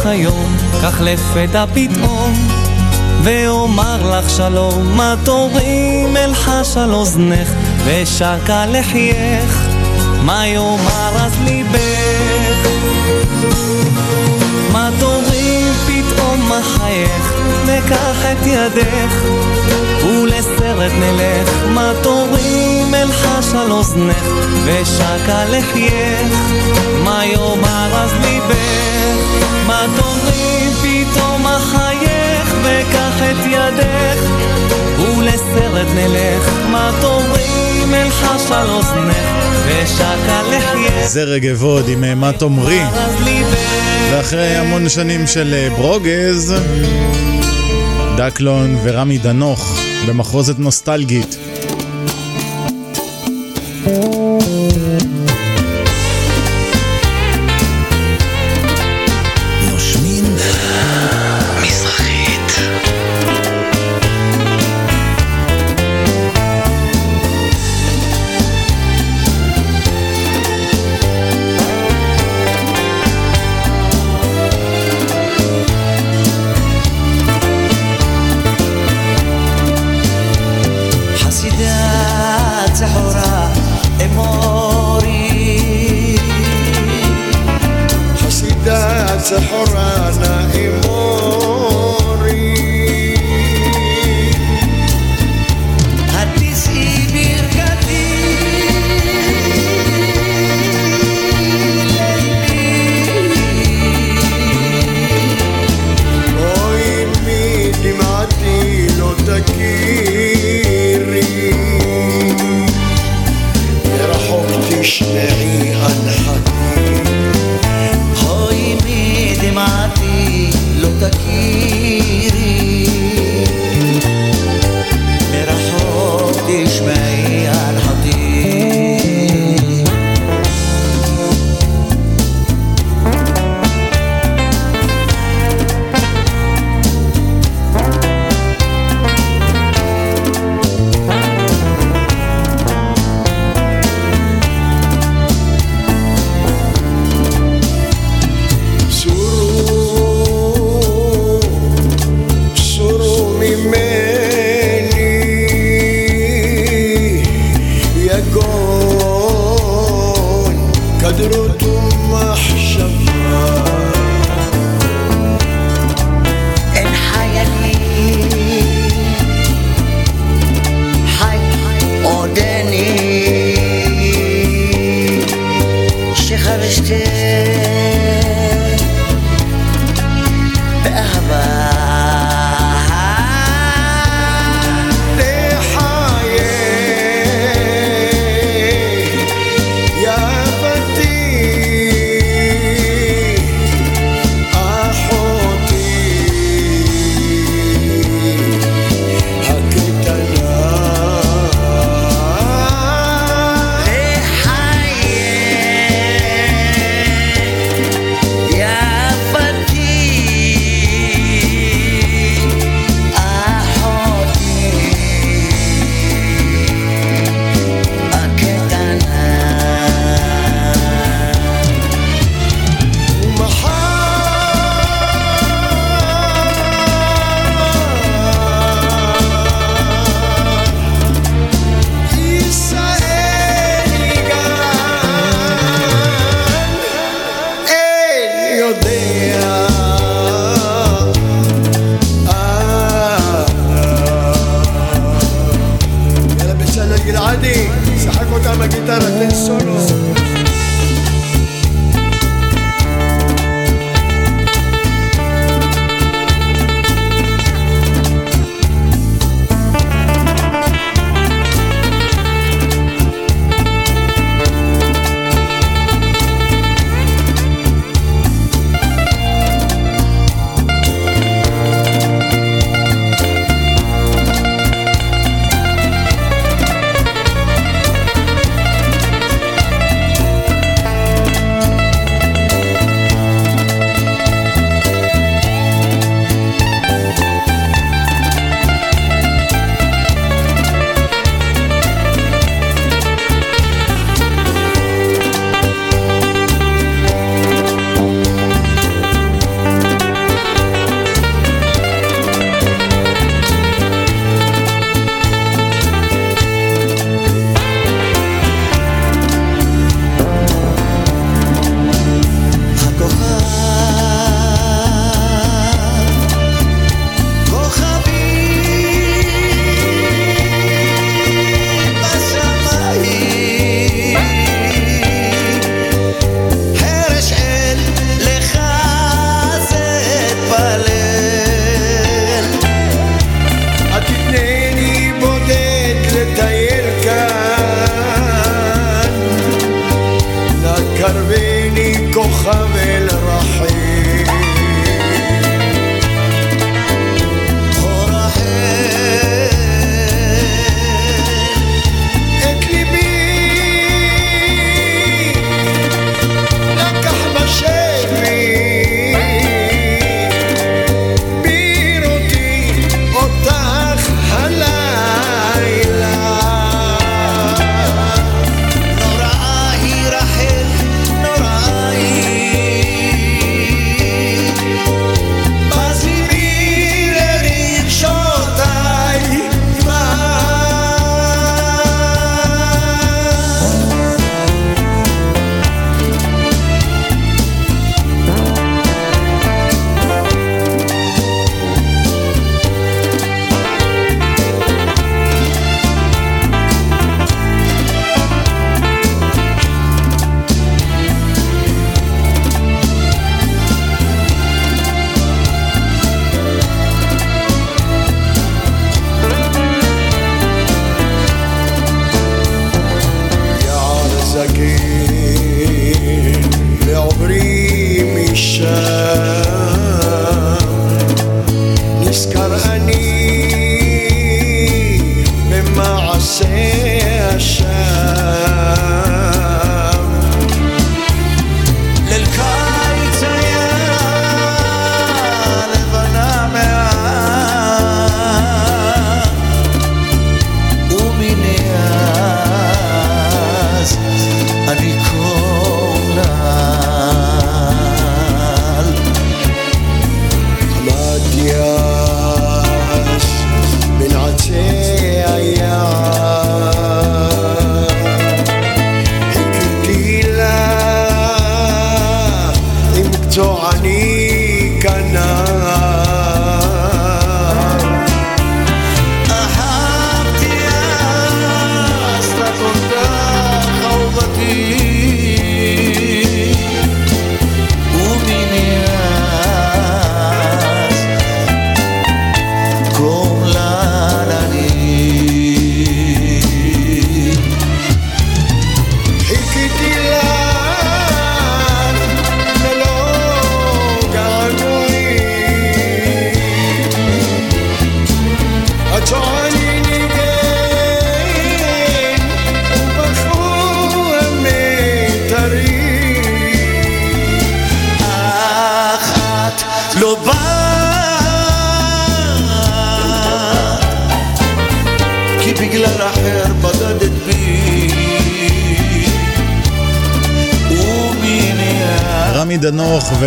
בך היום, כך לפתע פתאום, ואומר לך שלום, מה תאמרים אלחש על אוזנך, ושקע לחייך, מה יאמר אז ליבך? מה תאמרים פתאום מחייך, וקח את ידך, ולסרט נלך, מה תאמרים אלחש על אוזנך, ושקע לחייך, מה יאמר אז ליבך? מה תאמרים פתאום מחייך, וקח את ידך, ולסרט נלך, מה תאמרים אלחש על אוזנך, לחייך, זה רגבוד עם אה, מה תאמרי. ואחרי המון שנים של אה, ברוגז, דקלון ורמי דנוך במחרוזת נוסטלגית.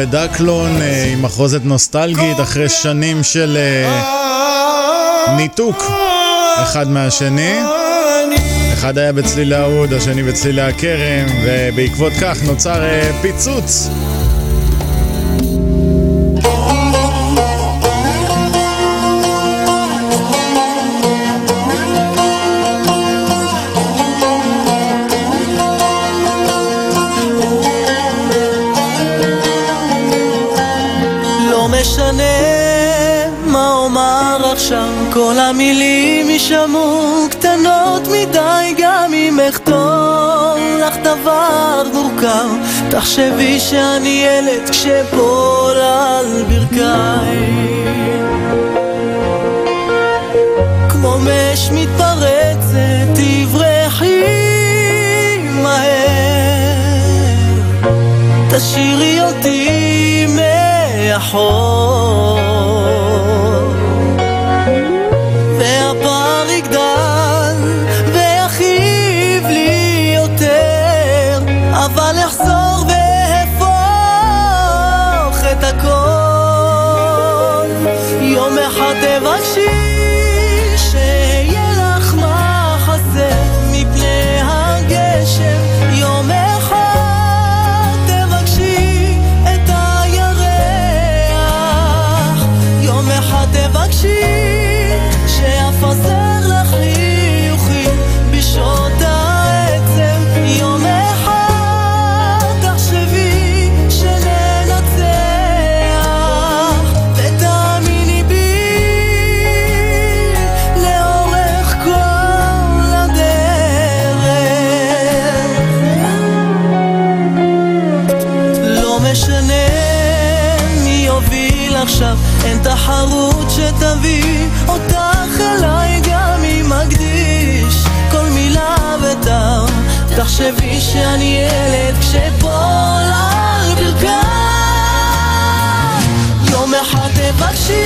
ודקלון אה, עם מחרוזת נוסטלגית אחרי שנים של אה, ניתוק אחד מהשני. אחד היה בצלילי האוד, השני בצלילי הכרם, ובעקבות כך נוצר אה, פיצוץ כל המילים יישמעו קטנות מדי גם אם אכתוב לך דבר מורכב. תחשבי שאני ילד כשפול על ברכיי. כמו מש מתפרצת תברחי מהר. תשאירי אותי מאחור. שאני ילד כשאפול על ברכיי יום אחד תבקשי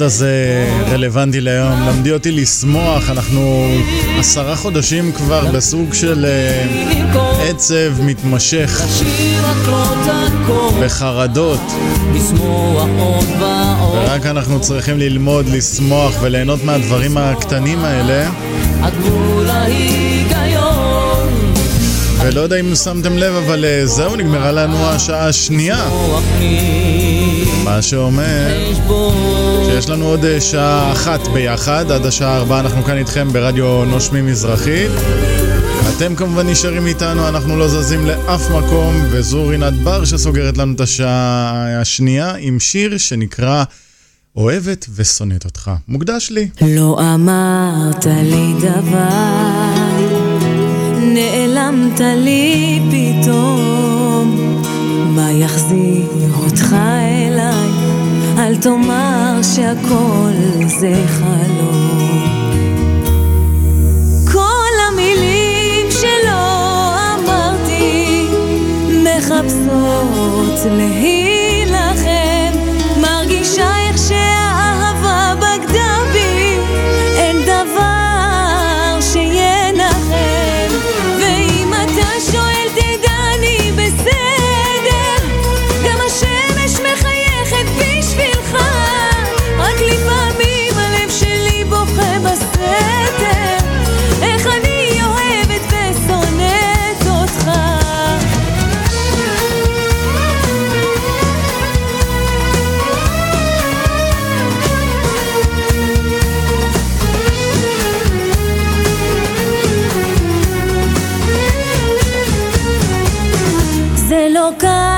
המשפט הזה רלוונטי להיום. למדי אותי לשמוח, אנחנו עשרה חודשים כבר בסוג של אה, עצב מתמשך, ועוד. ורק אנחנו צריכים ללמוד לשמוח וליהנות מהדברים הקטנים האלה. ולא יודע אם שמתם לב, אבל אה, זהו, נגמרה לנו השעה השנייה. מה שאומר. שיש לנו עוד אה, שעה אחת ביחד, עד השעה ארבע אנחנו כאן איתכם ברדיו נושמים מזרחית. אתם כמובן נשארים איתנו, אנחנו לא זזים לאף מקום, וזו רינת בר שסוגרת לנו את השעה השנייה עם שיר שנקרא אוהבת ושונאת אותך. מוקדש לי. לא אמרת לי דבר, נעלמת לי פתאום. מה יחזיר אותך אליי? אל תאמר שהכל זה חלום. כל המילים שלא אמרתי מחפשות להילחם, זה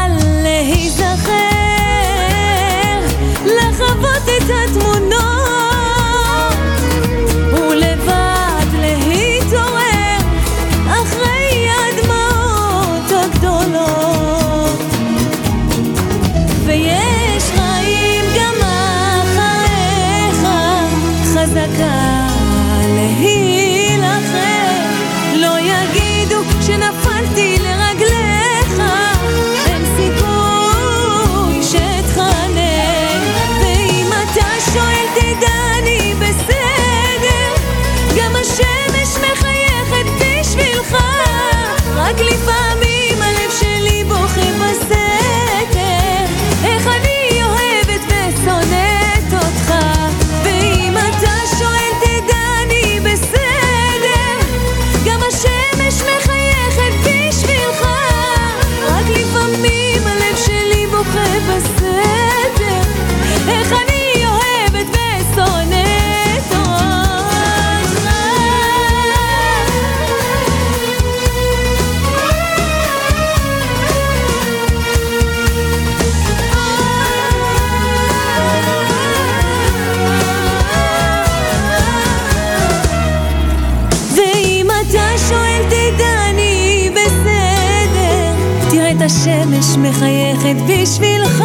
השמש מחייכת בשבילך.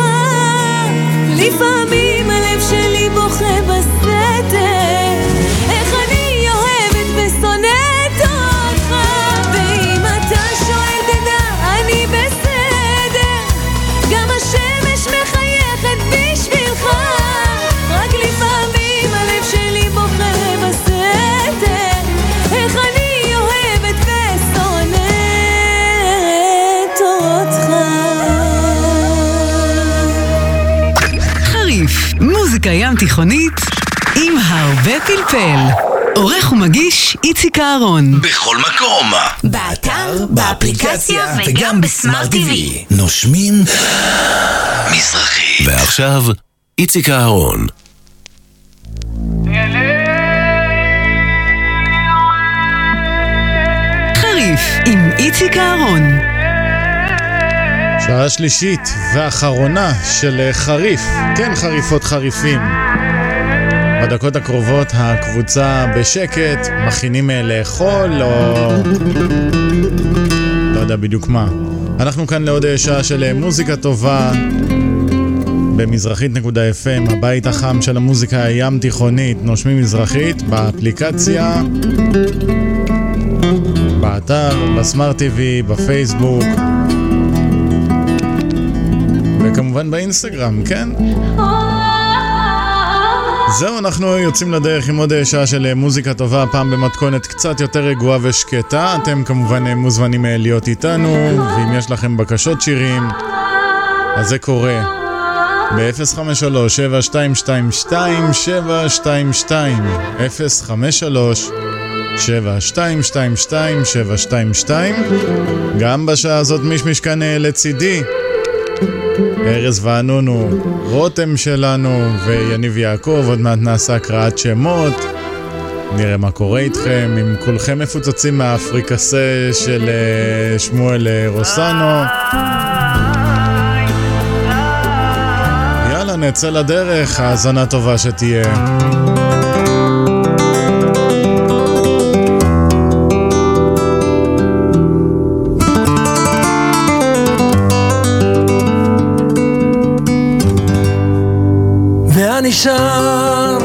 לפעמים מוזיקה ים תיכונית עם הרבה פלפל. עורך ומגיש איציק אהרון. בכל מקום. באתר, באפליקציה וגם בסמארט TV. נושמים מזרחי. ועכשיו, איציק אהרון. חריף עם איציק אהרון. שעה שלישית ואחרונה של חריף, כן חריפות חריפים. בדקות הקרובות הקבוצה בשקט, מכינים אה, לאכול או... לא יודע בדיוק מה. אנחנו כאן לעוד אה, שעה של אה, מוזיקה טובה במזרחית.fm, הבית החם של המוזיקה הים תיכונית, נושמים מזרחית, באפליקציה, באתר, בסמארט TV, בפייסבוק. וכמובן באינסטגרם, כן? זהו, אנחנו יוצאים לדרך עם עוד אה, שעה של אה, מוזיקה טובה, הפעם במתכונת קצת יותר רגועה ושקטה. אתם כמובן אה, מוזמנים להיות איתנו, ואם יש לכם בקשות שירים, אז זה קורה. ב-053-7222-722 053 7222-722 גם בשעה הזאת מישמיש כאן לצידי ארז וענונו, רותם שלנו ויניב יעקב, עוד מעט נעשה הקראת שמות. נראה מה קורה איתכם, אם כולכם מפוצצים מהאפריקסה של אה, שמואל אה, רוסנו. יאללה, נצא לדרך, האזנה טובה שתהיה. שר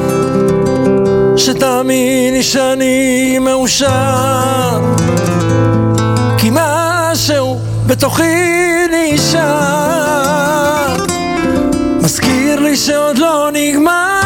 שתאמיני שאני מאושר. כי משהו בתוכי נשאר. מזכיר לי שעוד לא נגמר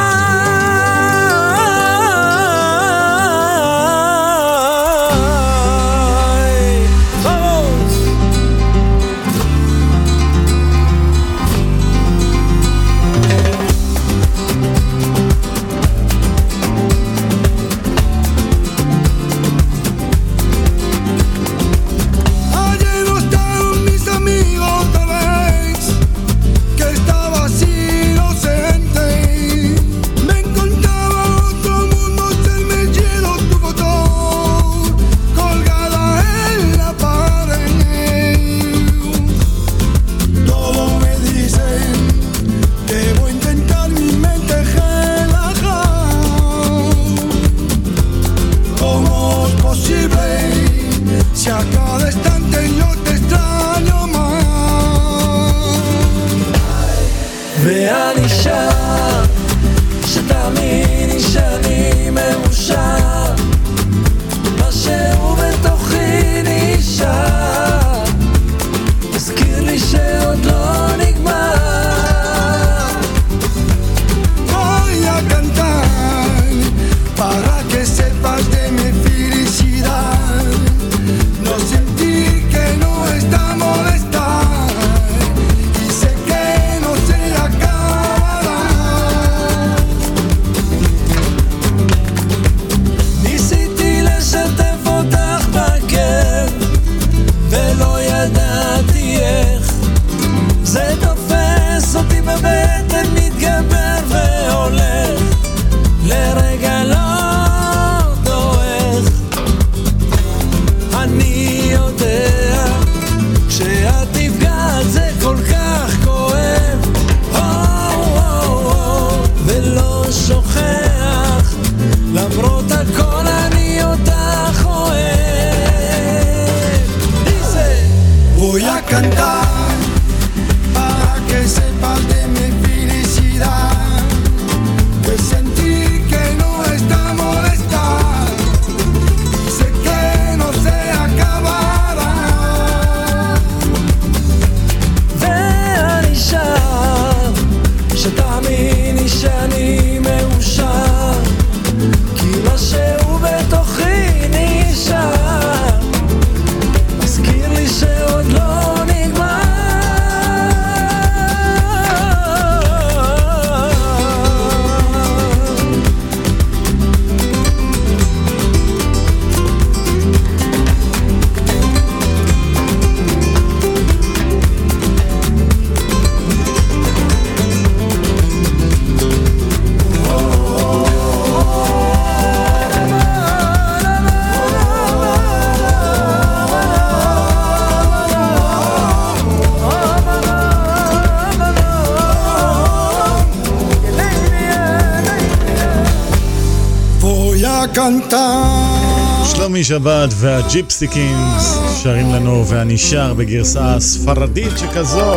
שבת והג'יפסי קינגס שרים לנו ואני שר בגרסה ספרדית שכזו.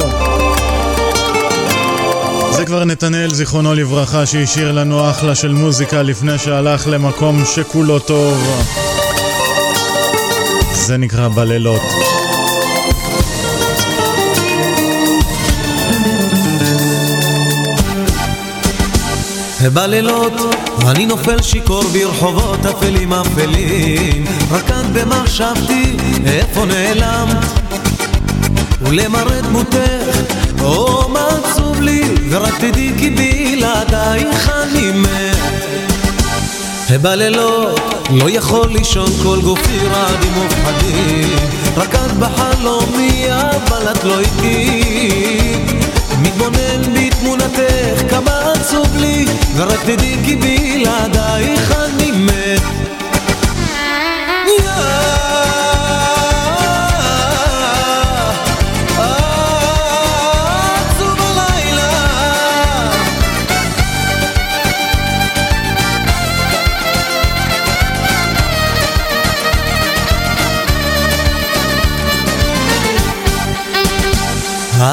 זה כבר נתנאל זיכרונו לברכה שהשאיר לנו אחלה של מוזיקה לפני שהלך למקום שכולו טוב. זה נקרא בלילות. בלילות אני נופל שיכור ברחובות אפלים אפלים. רק את במחשבתי איפה נעלמת ולמראה דמותך או מה עצוב לי ורק תדעי כי בלעדייך אני מת. בלילות לא יכול לישון כל גופי רעדים ופחדים רק את בחלומי אבל את לא איתי מתבונן בתמונתך כמה עצוב לי ורק תדעי כי בלעדייך אני מת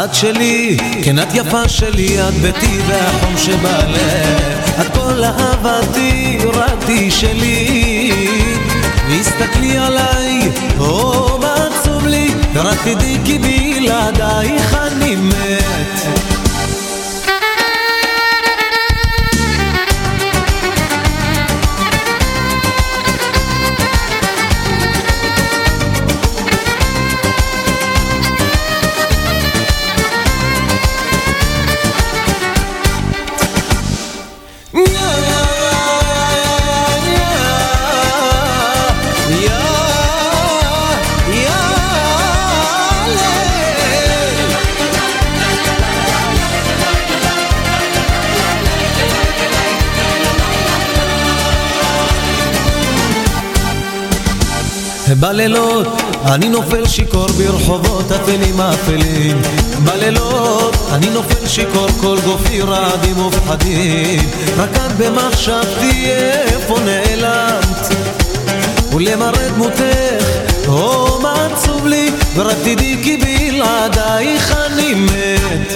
את שלי, כן את יפה שלי, את ביתי והחום שבלב את כל אהבתי, תהיי שלי. הסתכלי עליי, או מה עצוב לי רק תדעי כי בלעדייך אני מת בלילות אני נופל שיכור ברחובות אפלים אפלים. בלילות אני נופל שיכור כל גופי רעדים ופחדים. רק את במחשבתי איפה נעלמת. ולמראה דמותך או מה עצוב לי ורק תדעי כי בלעדייך אני מת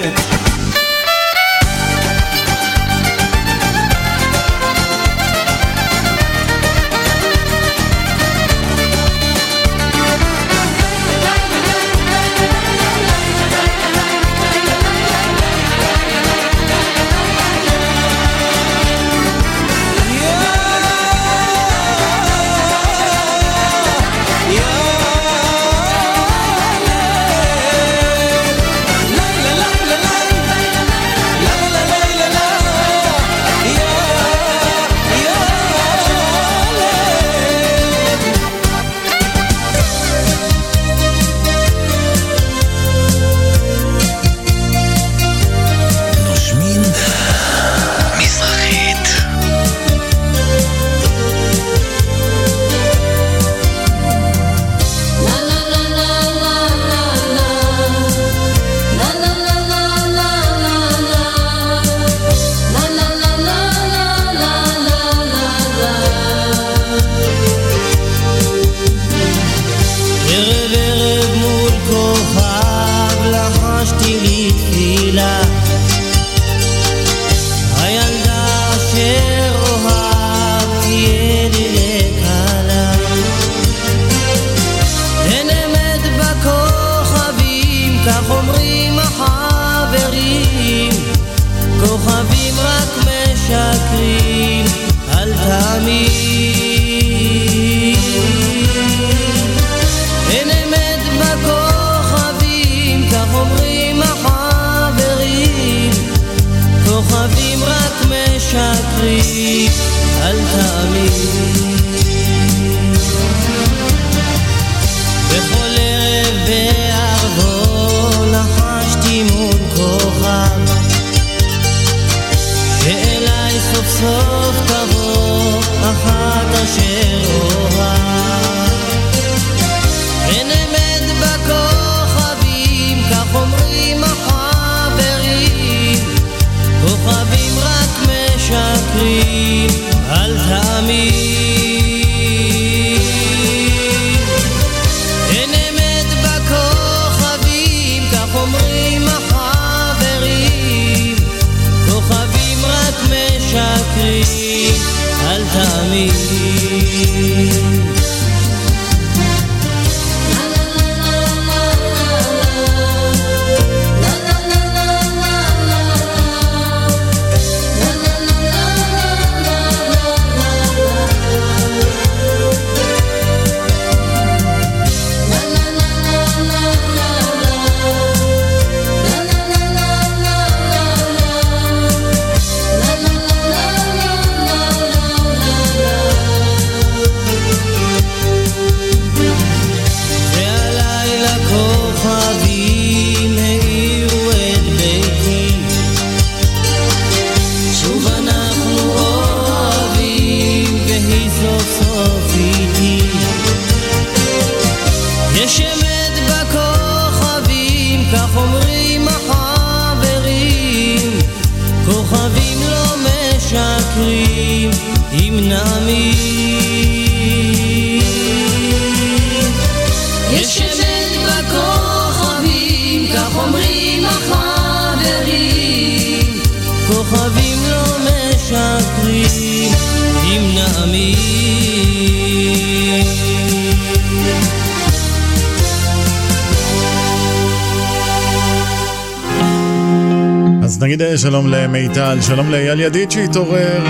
שלום למיטל, שלום לאייל ידיד שהתעורר.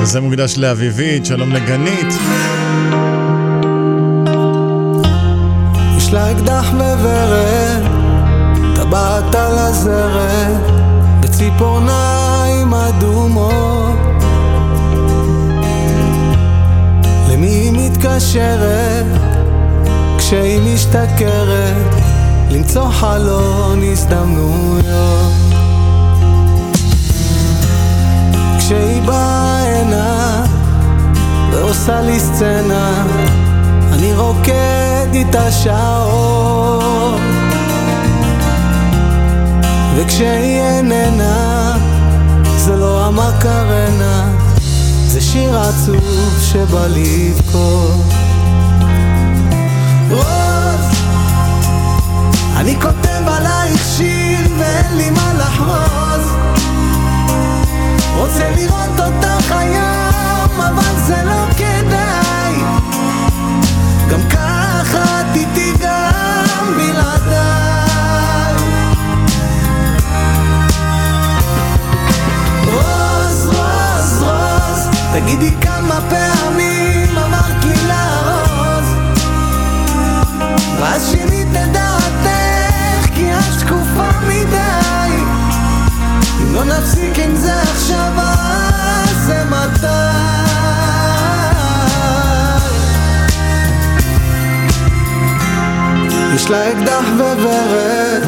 וזה מוקדש לאביבית, שלום לגנית. יש לה אקדח וורד, טבעת על הזרת, בציפורניים אדומות. למי היא מתקשרת, כשהיא משתכרת, למצוא חלון הזדמנויות. כשהיא באה הנה, ועושה לי סצנה, אני רוקד איתה שעות. וכשהיא איננה זה לא המקרנה זה שיר עצוב שבא לבכות. רוז אני כותב עלייך שיר ואין לי מה לחרוז רוצה לראות אותך היום אבל זה לא כדאי. גם ככה את איתי גם בלעדיי. רוז, רוז, רוז, תגידי כמה לא נפסיק עם זה עכשיו אז זה מתי יש לה אקדח וורד,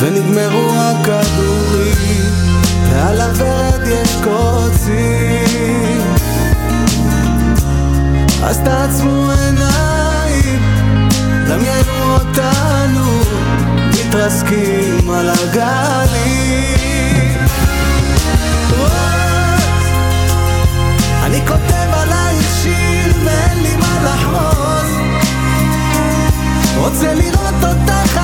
ונגמרו הכדורים, ועל הוורד יש קוצים. אז תעצמו עיניים, דמיינו אותנו, מתרסקים על הגלים. כותב עלייך שיר ואין לי מה לחרוז רוצה לראות אותך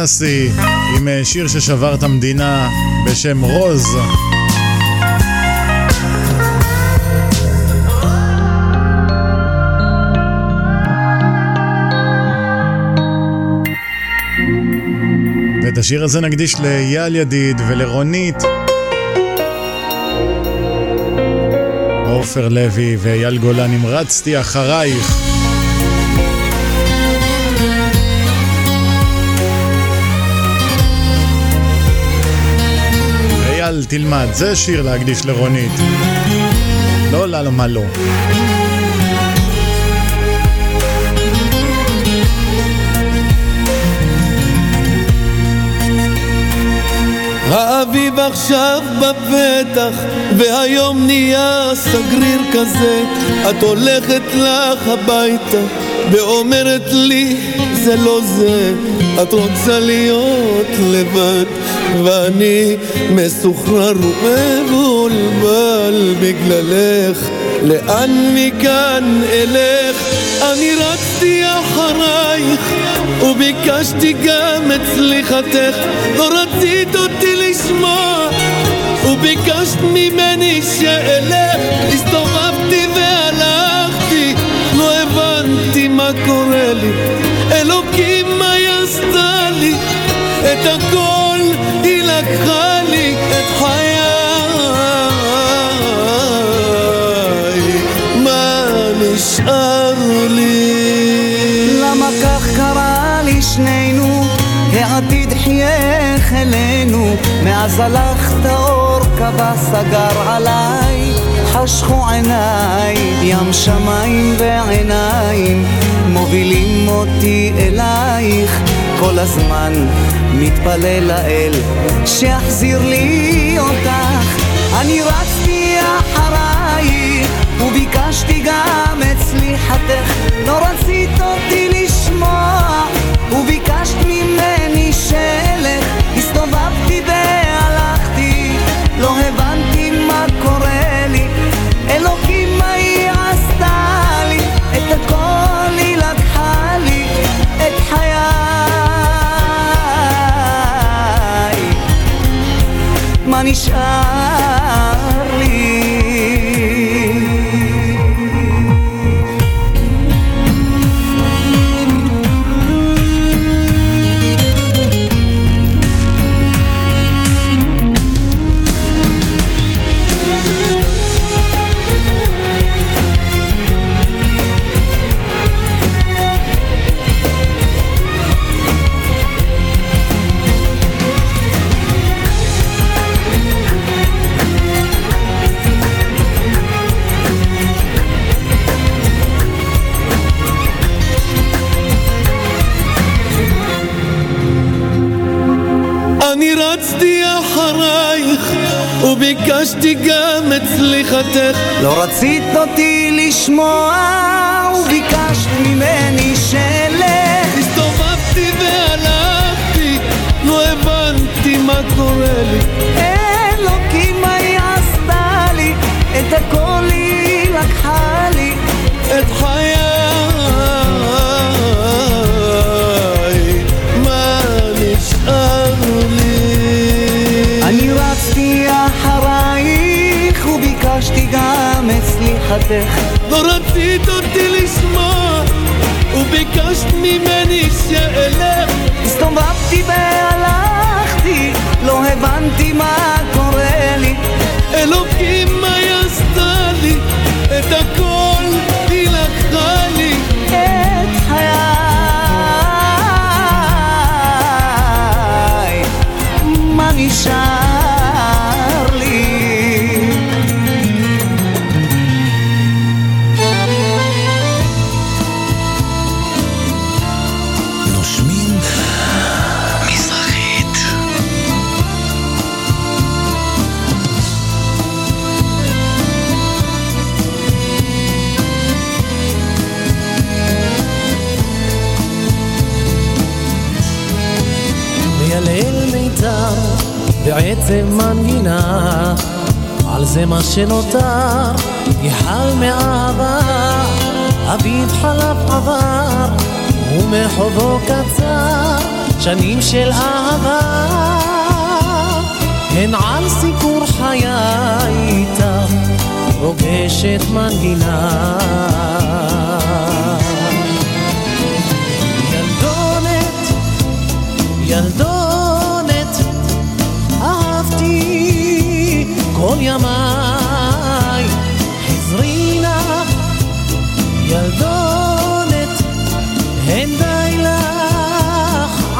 פאר טסי עם אה, שיר ששבר את המדינה בשם רוז. ואת השיר הזה נקדיש לאייל ידיד ולרונית. עופר לוי ואייל גולן, נמרצתי אחרייך. אייל, תלמד, זה שיר להקדיש לרונית. לא למה לא. האביב עכשיו בפתח, והיום נהיה סגריר כזה. את הולכת לך הביתה, ואומרת לי, זה לא זה. את רוצה להיות לבד, ואני מסוחרר ומבולבל בגללך. לאן מכאן אלך? אני רצתי אחרייך, וביקשתי גם את סליחתך. לא רצית אותי לשמוע, וביקשת ממני שאלך. הסתובבתי והלכתי, לא הבנתי מה קורה לי. אלוקים, מה היא עשתה לי? את הכל לקחה לי, את הלכת אור קבע סגר עליי. חשכו עיניי ים שמיים ועיניים. מובילים אותי אלייך כל הזמן מתפלל לאל שיחזיר לי אותך. אני רצתי אחרייך וביקשתי גם את סליחתך נשאר וביקשתי גם את סליחתך. לא רצית אותי לשמוע וביקשת ממני שאלך הסתובבתי והלכתי, לא הבנתי מה קורה לי. אלוקים מה היא עשתה לי את הכל את סליחתך לא רצית אותי לשמוע, וביקשת ממני שאלך. הסתובבתי והלכתי לא הבנתי מה בעצם מנגינה על זה מה שנותר יחל מאהבה אביב חלף עבר ומחובו קצר שנים של אהבה, הן על סיפור חיי איתך, רוגשת מנגינה. ילדונת, ילדונת, כל ימיי, חזרי נא, ילדונת, אין די לך?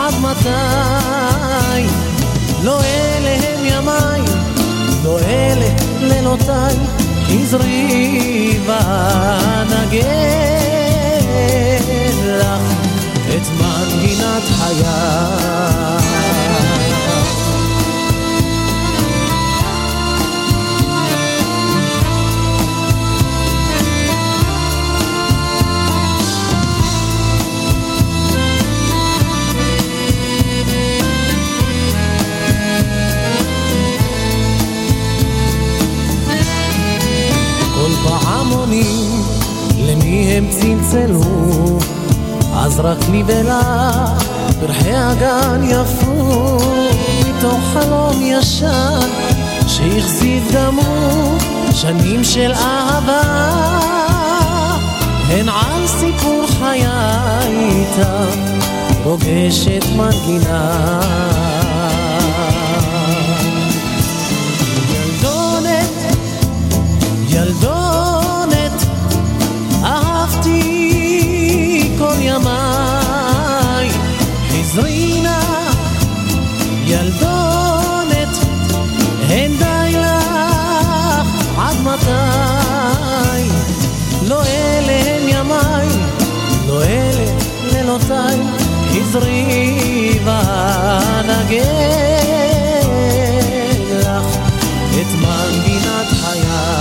לא אלה לא אלה לילותיי, חזרי לך את מנגינת חיי. הם צלצלו? אז רק לי ולך, פרחי הגן יפו, מתוך חלום ישן, שהכזיב הוא, שנים של אהבה, הן על סיפור חיי איתה, רוגשת מנגינה. חזרי נא, ילדונת, אין די לך עד מתי? לא אלה הם ימיי, לא אלה לילותיי, חזרי ואנגן לך את מנגינת חיי.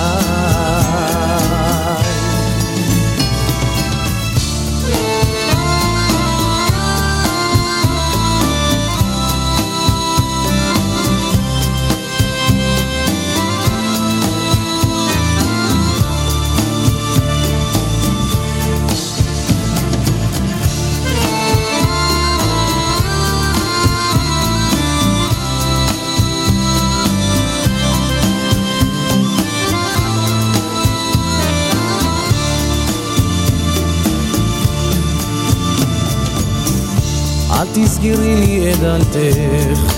תסגרי לי את דלתך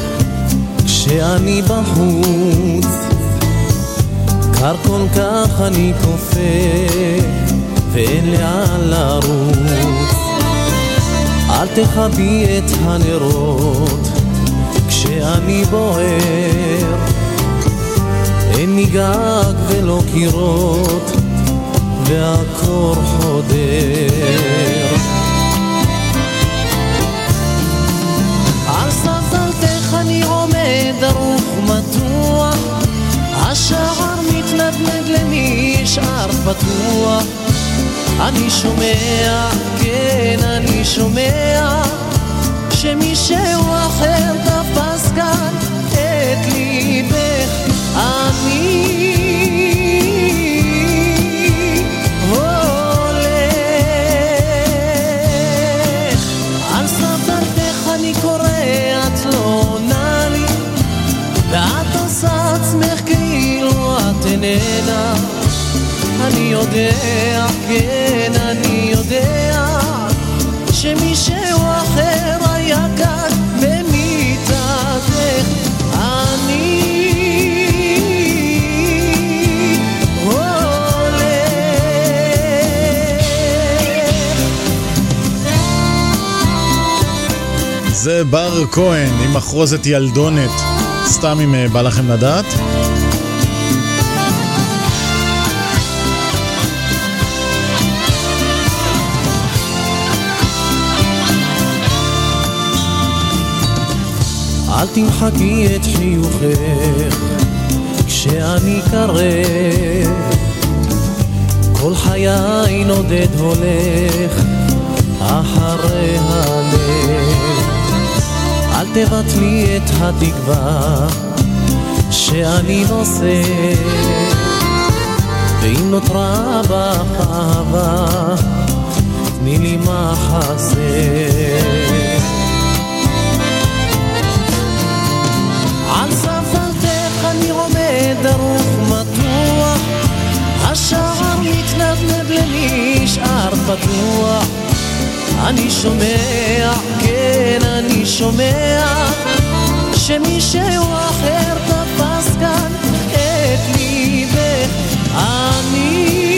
כשאני בחוץ. קר כל כך אני כופה ואין לאן לרוץ. אל תכבי את הנרות כשאני בוער. אין לי גג ולא קירות והקור חודר ישאר פתוח. אני שומע, כן אני שומע שמישהו אחר תפס כאן את ליבך. אני לא ואת עושה עצמך כאילו את איננה אני יודע, כן אני יודע שמישהו אחר היה כאן במיטתך אני זה בר כהן עם מחרוזת ילדונת, סתם אם אה, בא לכם לדעת. אל תמחקי את חיוכך כשאני קרב. כל חיי נודד הולך אחרי הלב. אל תבטלי את התקווה שאני נושא. ואם נותרה בך אהבה תני לי מחסה דרוך מתוח, השער מתנדנד לנשאר פתוח. אני שומע, כן אני שומע, שמישהו אחר תפס כאן את ליבך. אני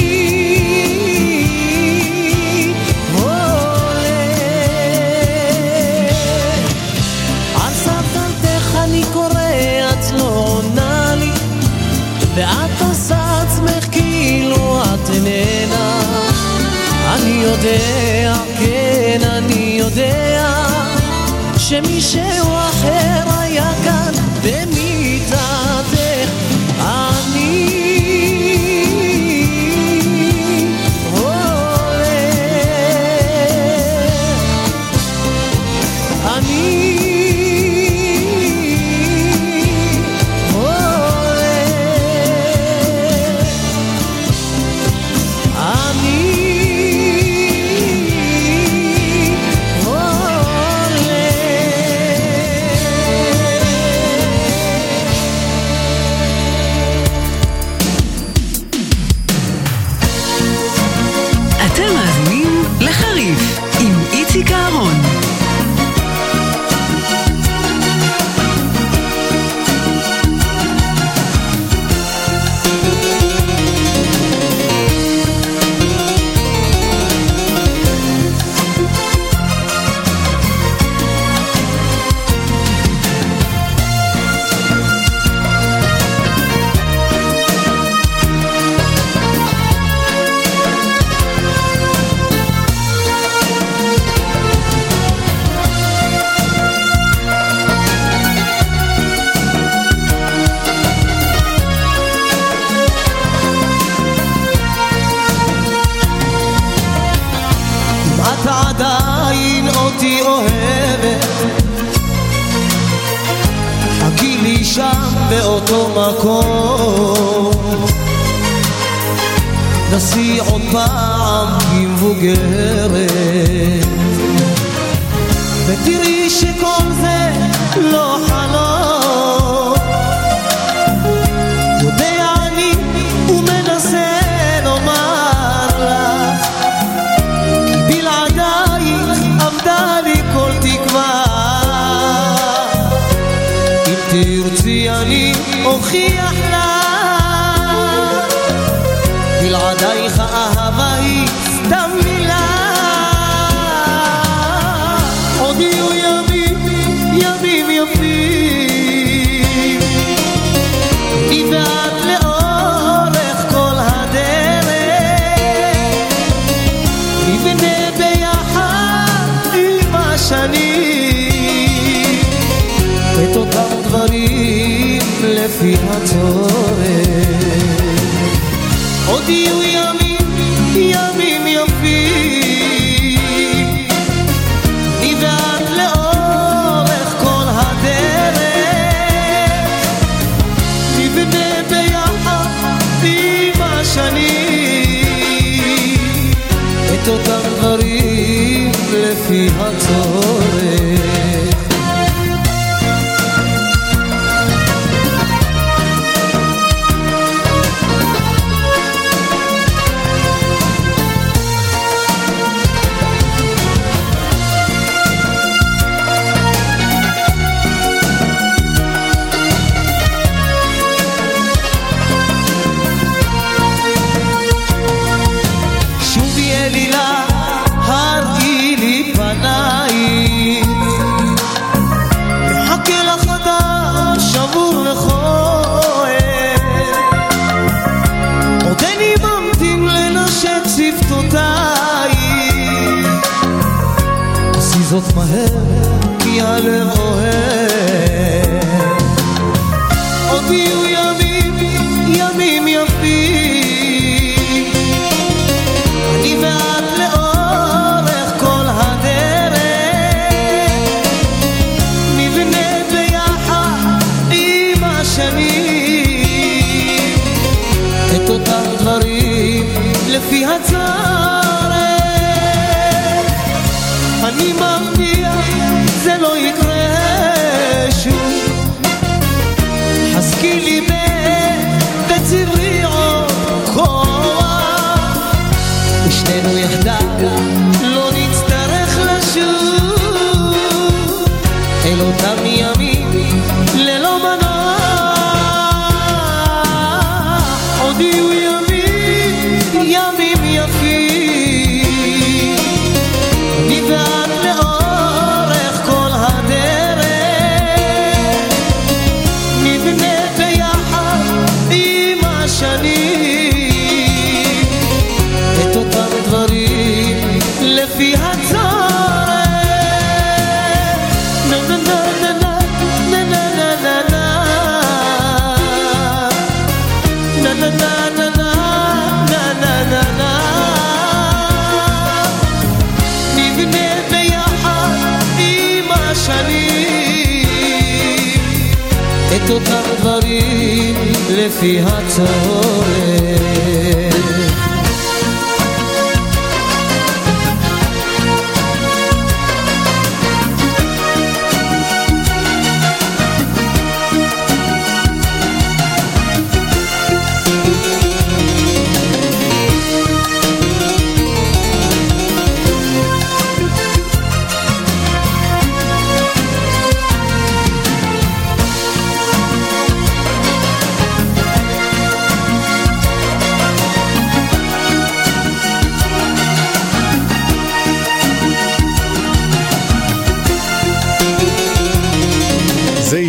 לפי הצורך.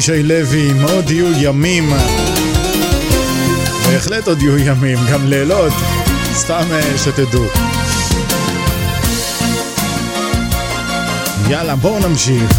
אבישי לוי עם עוד יהיו ימים. בהחלט עוד יהיו ימים, גם לילות, סתם אה, שתדעו. יאללה, בואו נמשיך.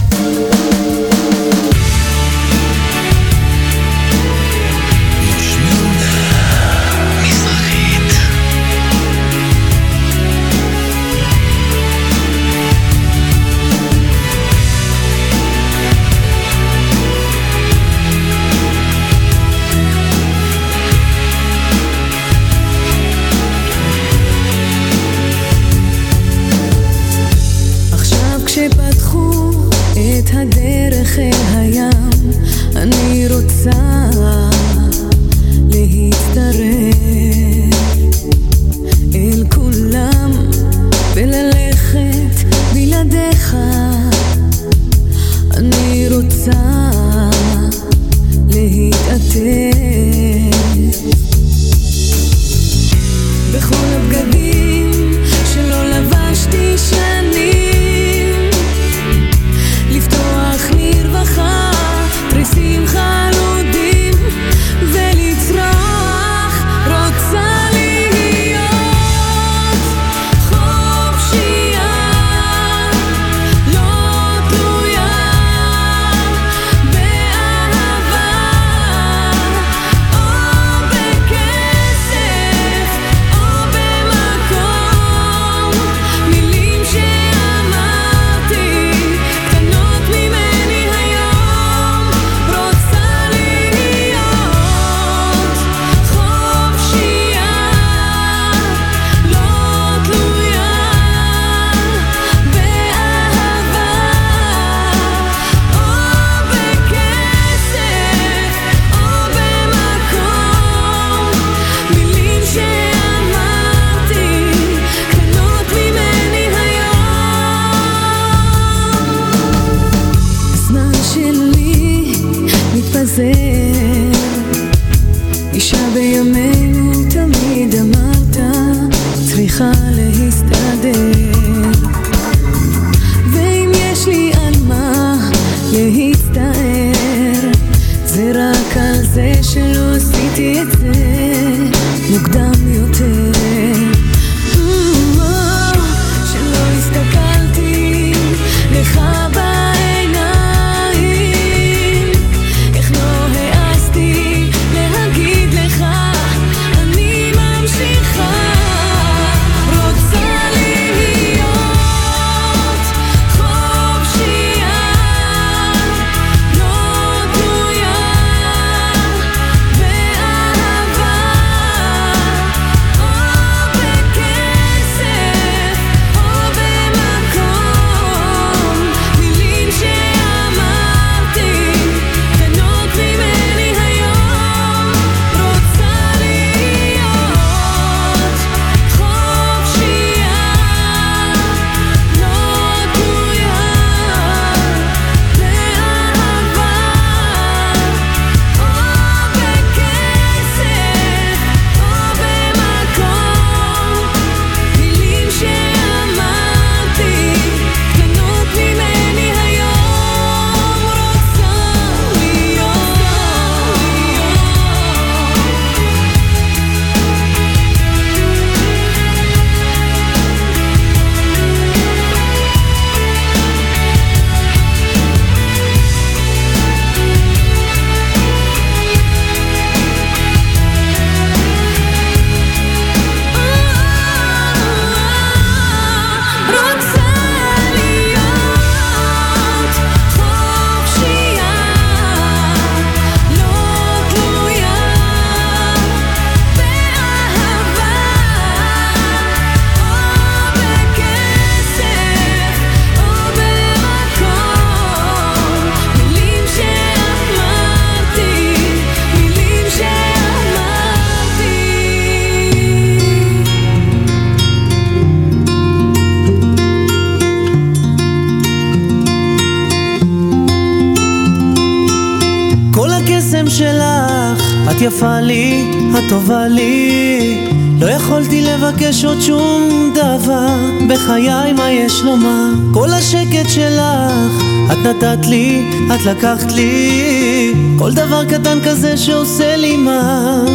שלך, את נתת לי, את לקחת לי. כל דבר קטן כזה שעושה לי מר,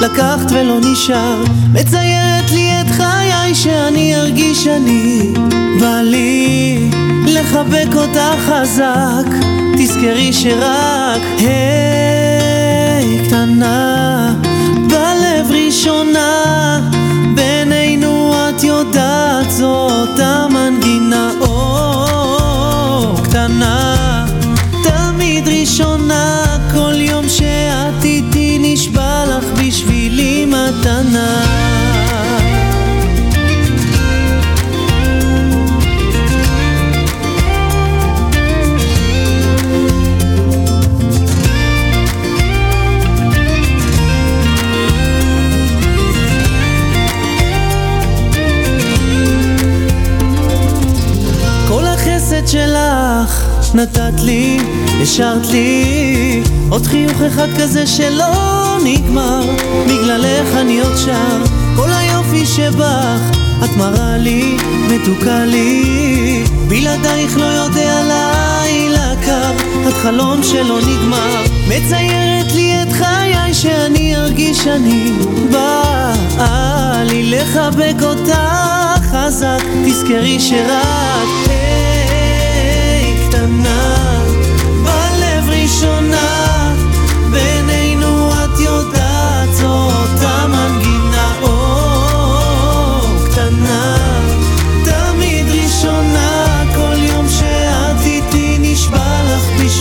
לקחת ולא נשאר. מציירת לי את חיי שאני ארגיש אני. בא לי לחבק אותך חזק, תזכרי שרק, היי קטנה, בלב ראשונה, בינינו את יודעת זאת המנגינה, או ראשונה, כל יום שאת איתי נשבע לך בשבילי מתנה. שלך נתת לי, השארת לי עוד חיוך אחד כזה שלא נגמר. בגללך אני עוד שר כל היופי שבך את מראה לי, מתוקה לי. בלעדייך לא יודע לילה קר את חלום שלא נגמר. מציירת לי את חיי שאני ארגיש אני באה לי. לחבק אותך חזק תזכרי שרק היי קטנה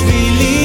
לך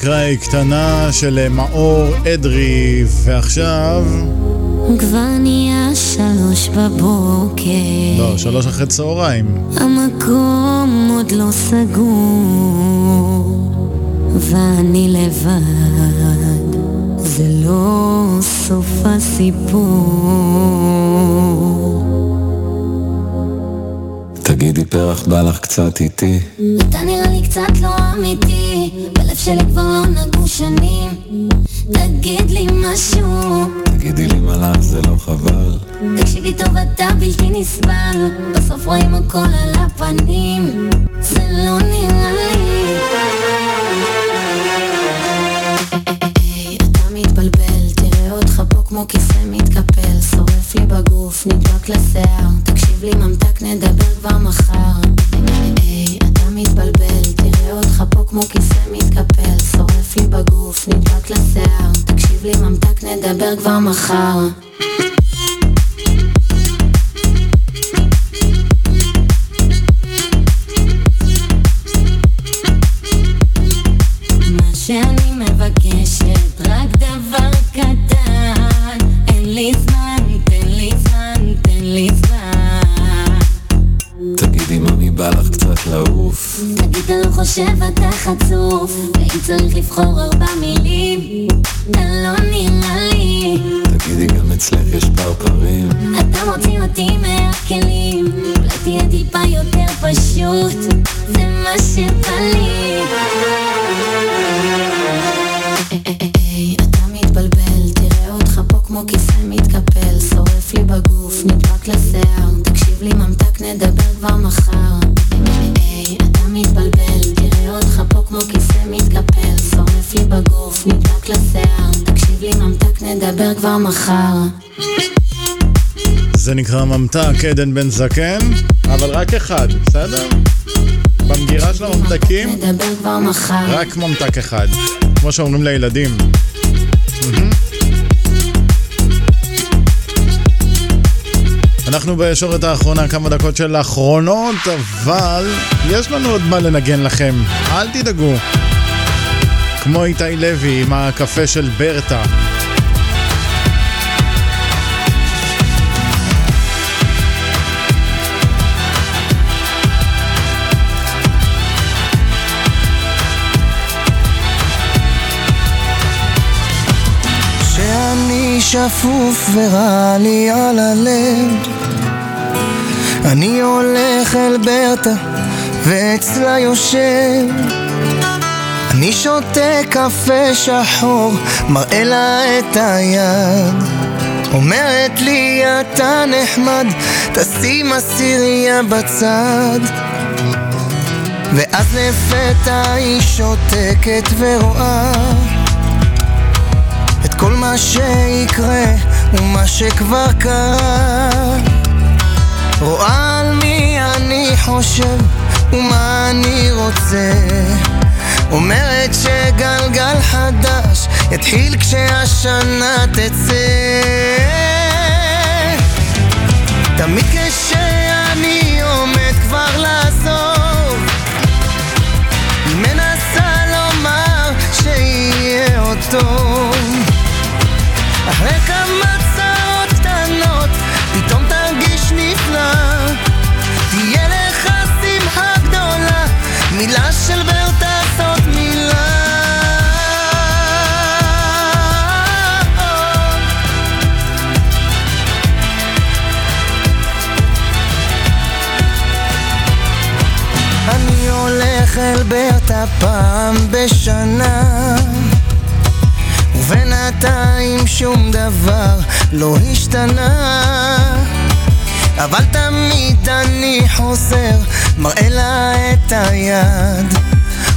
זה נקרא "היא קטנה של אה, מאור אדרי, ועכשיו... כבר נהיה שלוש בבוקר, לא, שלוש אחרי צהריים. המקום עוד לא סגור, ואני לבד, זה לא סוף הסיפור. תגידי פרח בא לך קצת איתי אתה נראה לי קצת לא אמיתי, שלי כבר לא נגעו שנים. תגיד לי משהו, תגידי לי מה לך זה לא חבל תקשיבי טוב אתה בלתי נסבל, בסוף רואים הכל על הפנים, זה לא נראה לי. אתה לא חושב אתה חצוף, ואם צריך לבחור ממתק עדן בן זקן, אבל רק אחד, בסדר? במגירה של הממתקים, רק ממתק אחד, כמו שאומרים לילדים. אנחנו בישורת האחרונה, כמה דקות של האחרונות, אבל יש לנו עוד מה לנגן לכם, אל תדאגו. כמו איתי לוי עם הקפה של ברטה. שפוף ורע לי על הלב. אני הולך אל ברטה ואצלה יושב. אני שותה קפה שחור, מראה לה את היד. אומרת לי אתה נחמד, תשים עשירייה בצד. ואז לפתע היא שותקת ורואה את כל מה שיקרה ומה שכבר קרה. רואה על מי אני חושב ומה אני רוצה. אומרת שגלגל חדש יתחיל כשהשנה תצא. תמיד כשאני אל ברטה פעם בשנה. ובינתיים שום דבר לא השתנה. אבל תמיד אני חוזר, מראה לה את היד.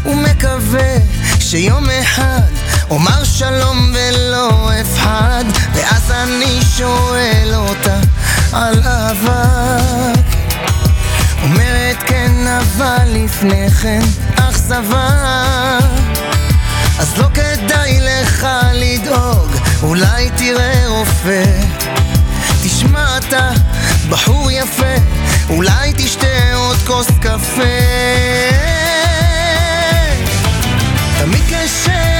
ומקווה שיום אחד אומר שלום ולא אפחד. ואז אני שואל אותה על אהבה אומרת כן אבל לפני כן אכזבה אז לא כדאי לך לדאוג, אולי תראה רופא. תשמע אתה בחור יפה, אולי תשתה עוד כוס קפה. תמיד כשאני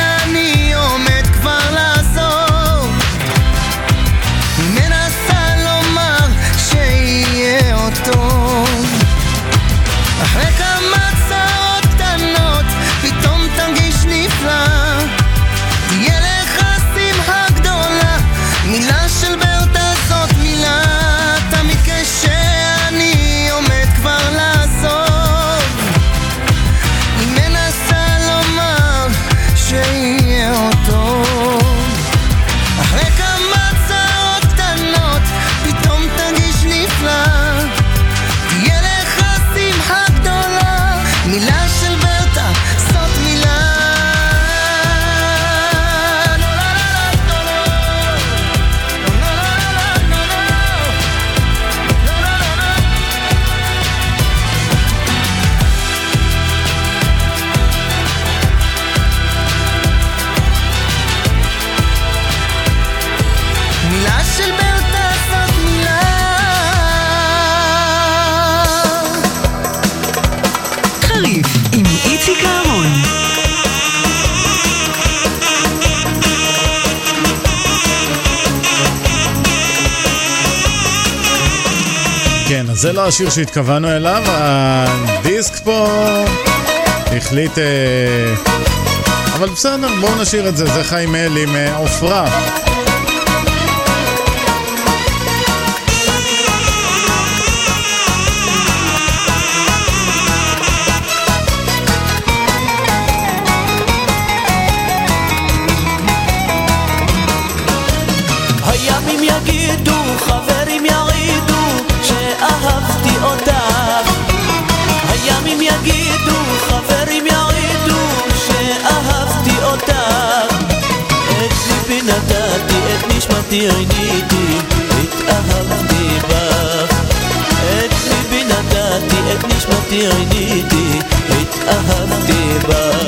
זה לא השיר שהתכוונו אליו, הדיסק פה החליט... אה, אבל בסדר, בואו נשאיר את זה, זה חיים אל עם אה, עופרה. תרניתי, התאהבתי בך. את ליבי נתתי, את נשמתי עיניתי, התאהבתי בך.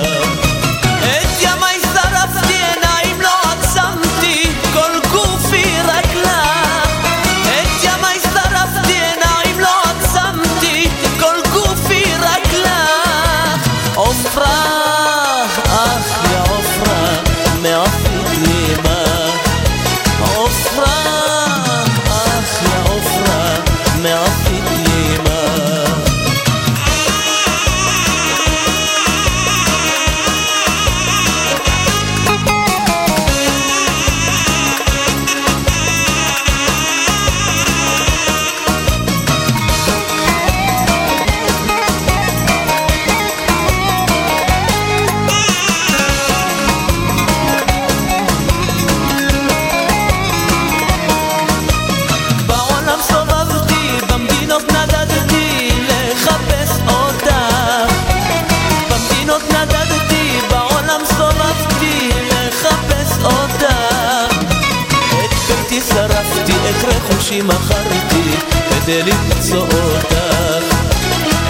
נפשי מכרתי כדי למצוא אותך.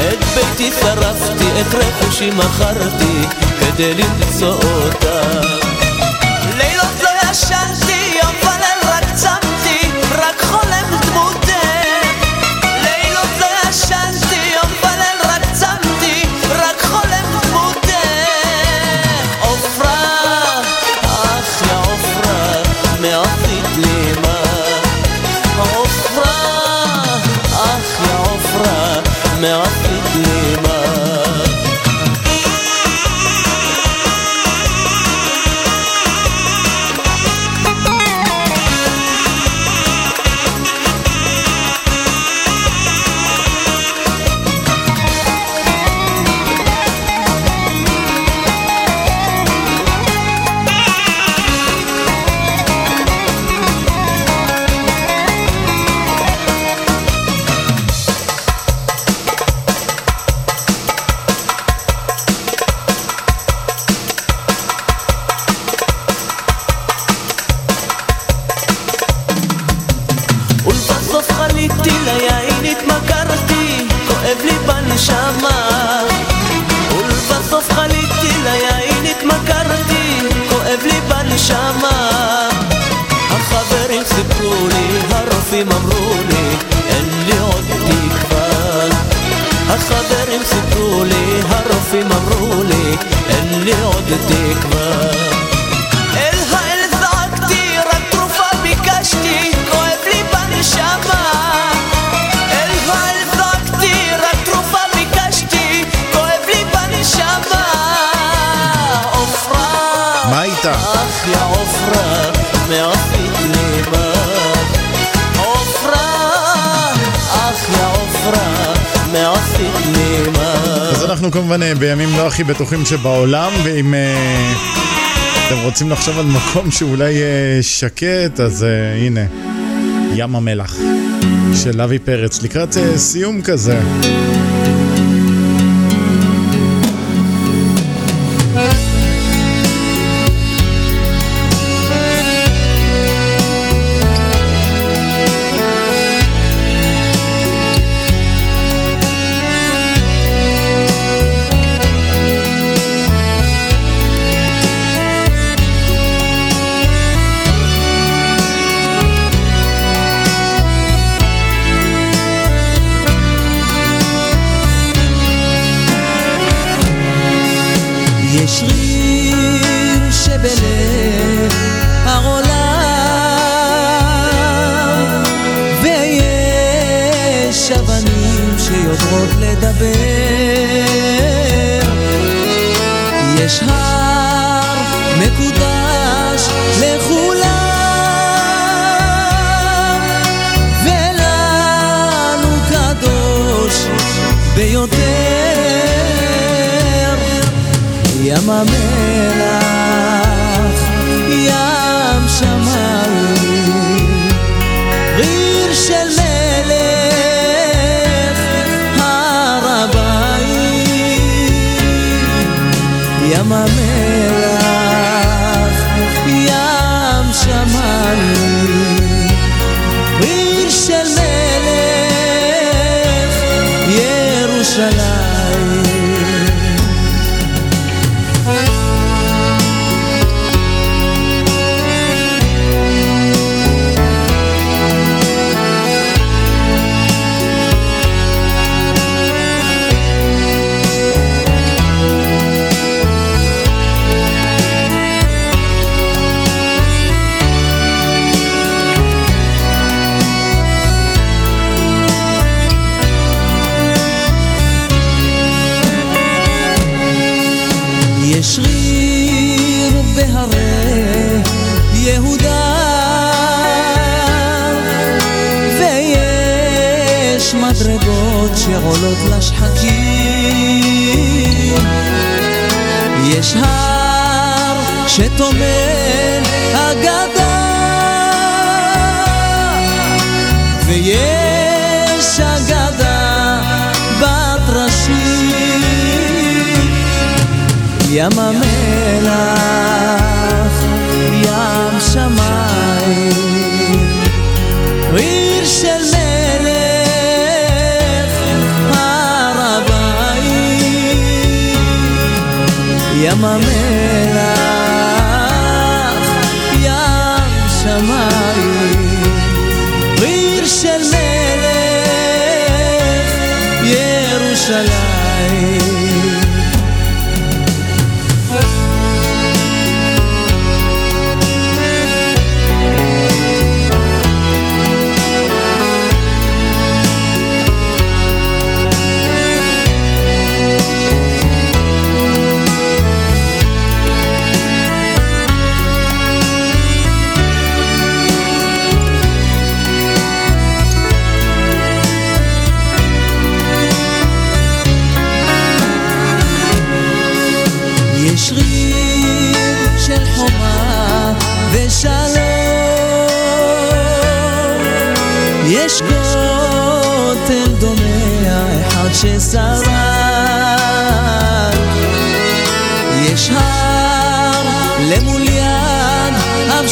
את ביתי שרפתי, את רכושי מכרתי כדי למצוא אותך. כמובן בימים לא הכי בטוחים שבעולם, ואם uh, אתם רוצים לחשוב על מקום שאולי uh, שקט, אז uh, הנה, ים המלח של אבי פרץ, לקראת סיום כזה.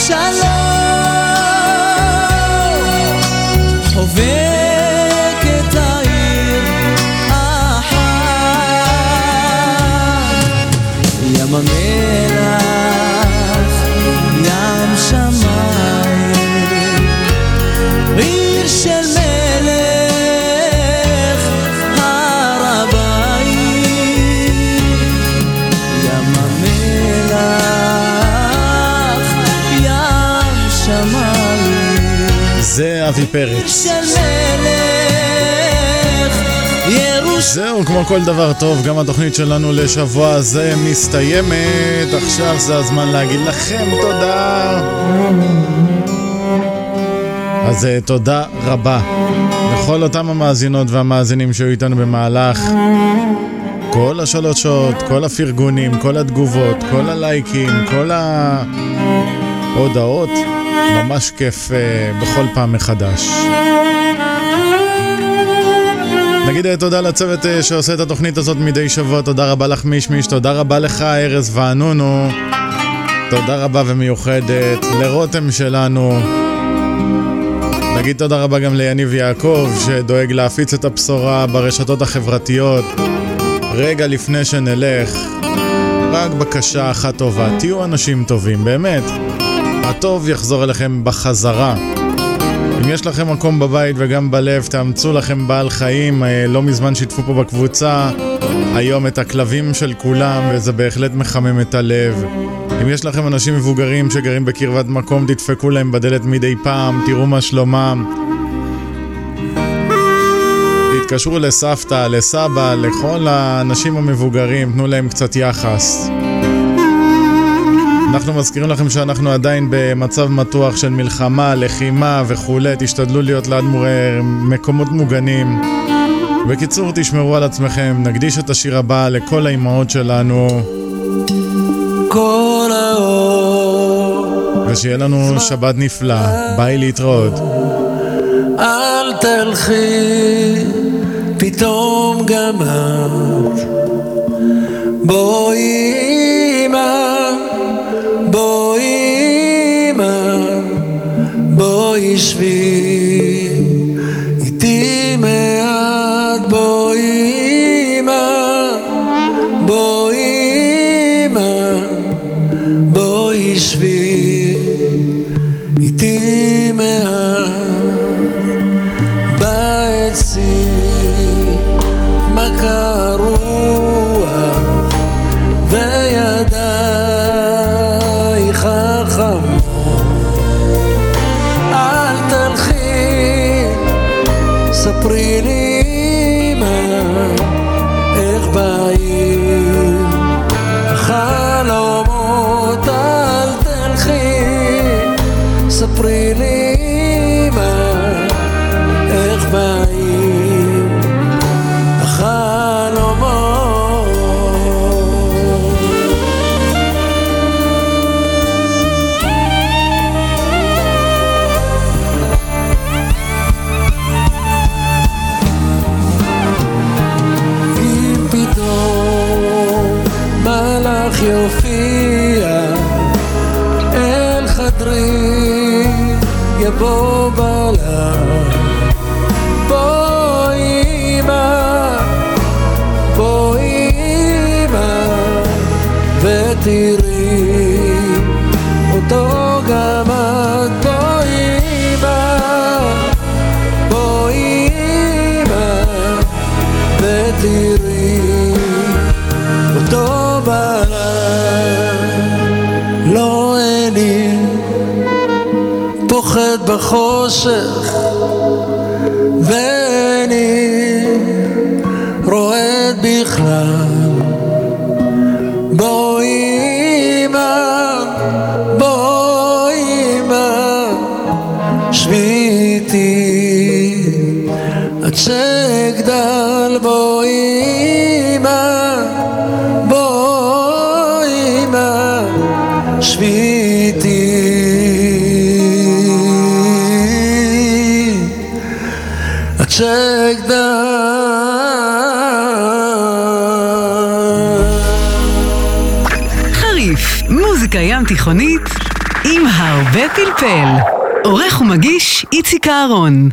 算了 אבי פרץ. זהו, כמו כל דבר טוב, גם התוכנית שלנו לשבוע הזה מסתיימת. עכשיו זה הזמן להגיד לכם תודה. אז אה, תודה רבה לכל אותם המאזינות והמאזינים שהיו איתנו במהלך כל השלוש שעות, כל הפרגונים, כל התגובות, כל הלייקים, כל ההודעות. ממש כיף אה, בכל פעם מחדש. נגיד אה, תודה לצוות אה, שעושה את התוכנית הזאת מדי שבוע, תודה רבה לך מישמיש, תודה רבה לך ארז וענונו, תודה רבה ומיוחדת לרותם שלנו. נגיד תודה רבה גם ליניב יעקב שדואג להפיץ את הבשורה ברשתות החברתיות. רגע לפני שנלך, רק בקשה אחת טובה, תהיו אנשים טובים, באמת. הטוב יחזור אליכם בחזרה. אם יש לכם מקום בבית וגם בלב, תאמצו לכם בעל חיים. אה, לא מזמן שיתפו פה בקבוצה היום את הכלבים של כולם, וזה בהחלט מחמם את הלב. אם יש לכם אנשים מבוגרים שגרים בקרבת מקום, תדפקו להם בדלת מדי פעם, תראו מה שלומם. תתקשרו לסבתא, לסבא, לכל האנשים המבוגרים, תנו להם קצת יחס. אנחנו מזכירים לכם שאנחנו עדיין במצב מתוח של מלחמה, לחימה וכולי, תשתדלו להיות ליד. מקומות מוגנים. בקיצור, תשמרו על עצמכם, נקדיש את השיר הבא לכל האימהות שלנו, כל האור ושיהיה לנו שבת נפלא. ביי להתראות. אל תלכי, פתאום גם את. בואי בואי שבי 不是 פלפל. עורך ומגיש איציק אהרון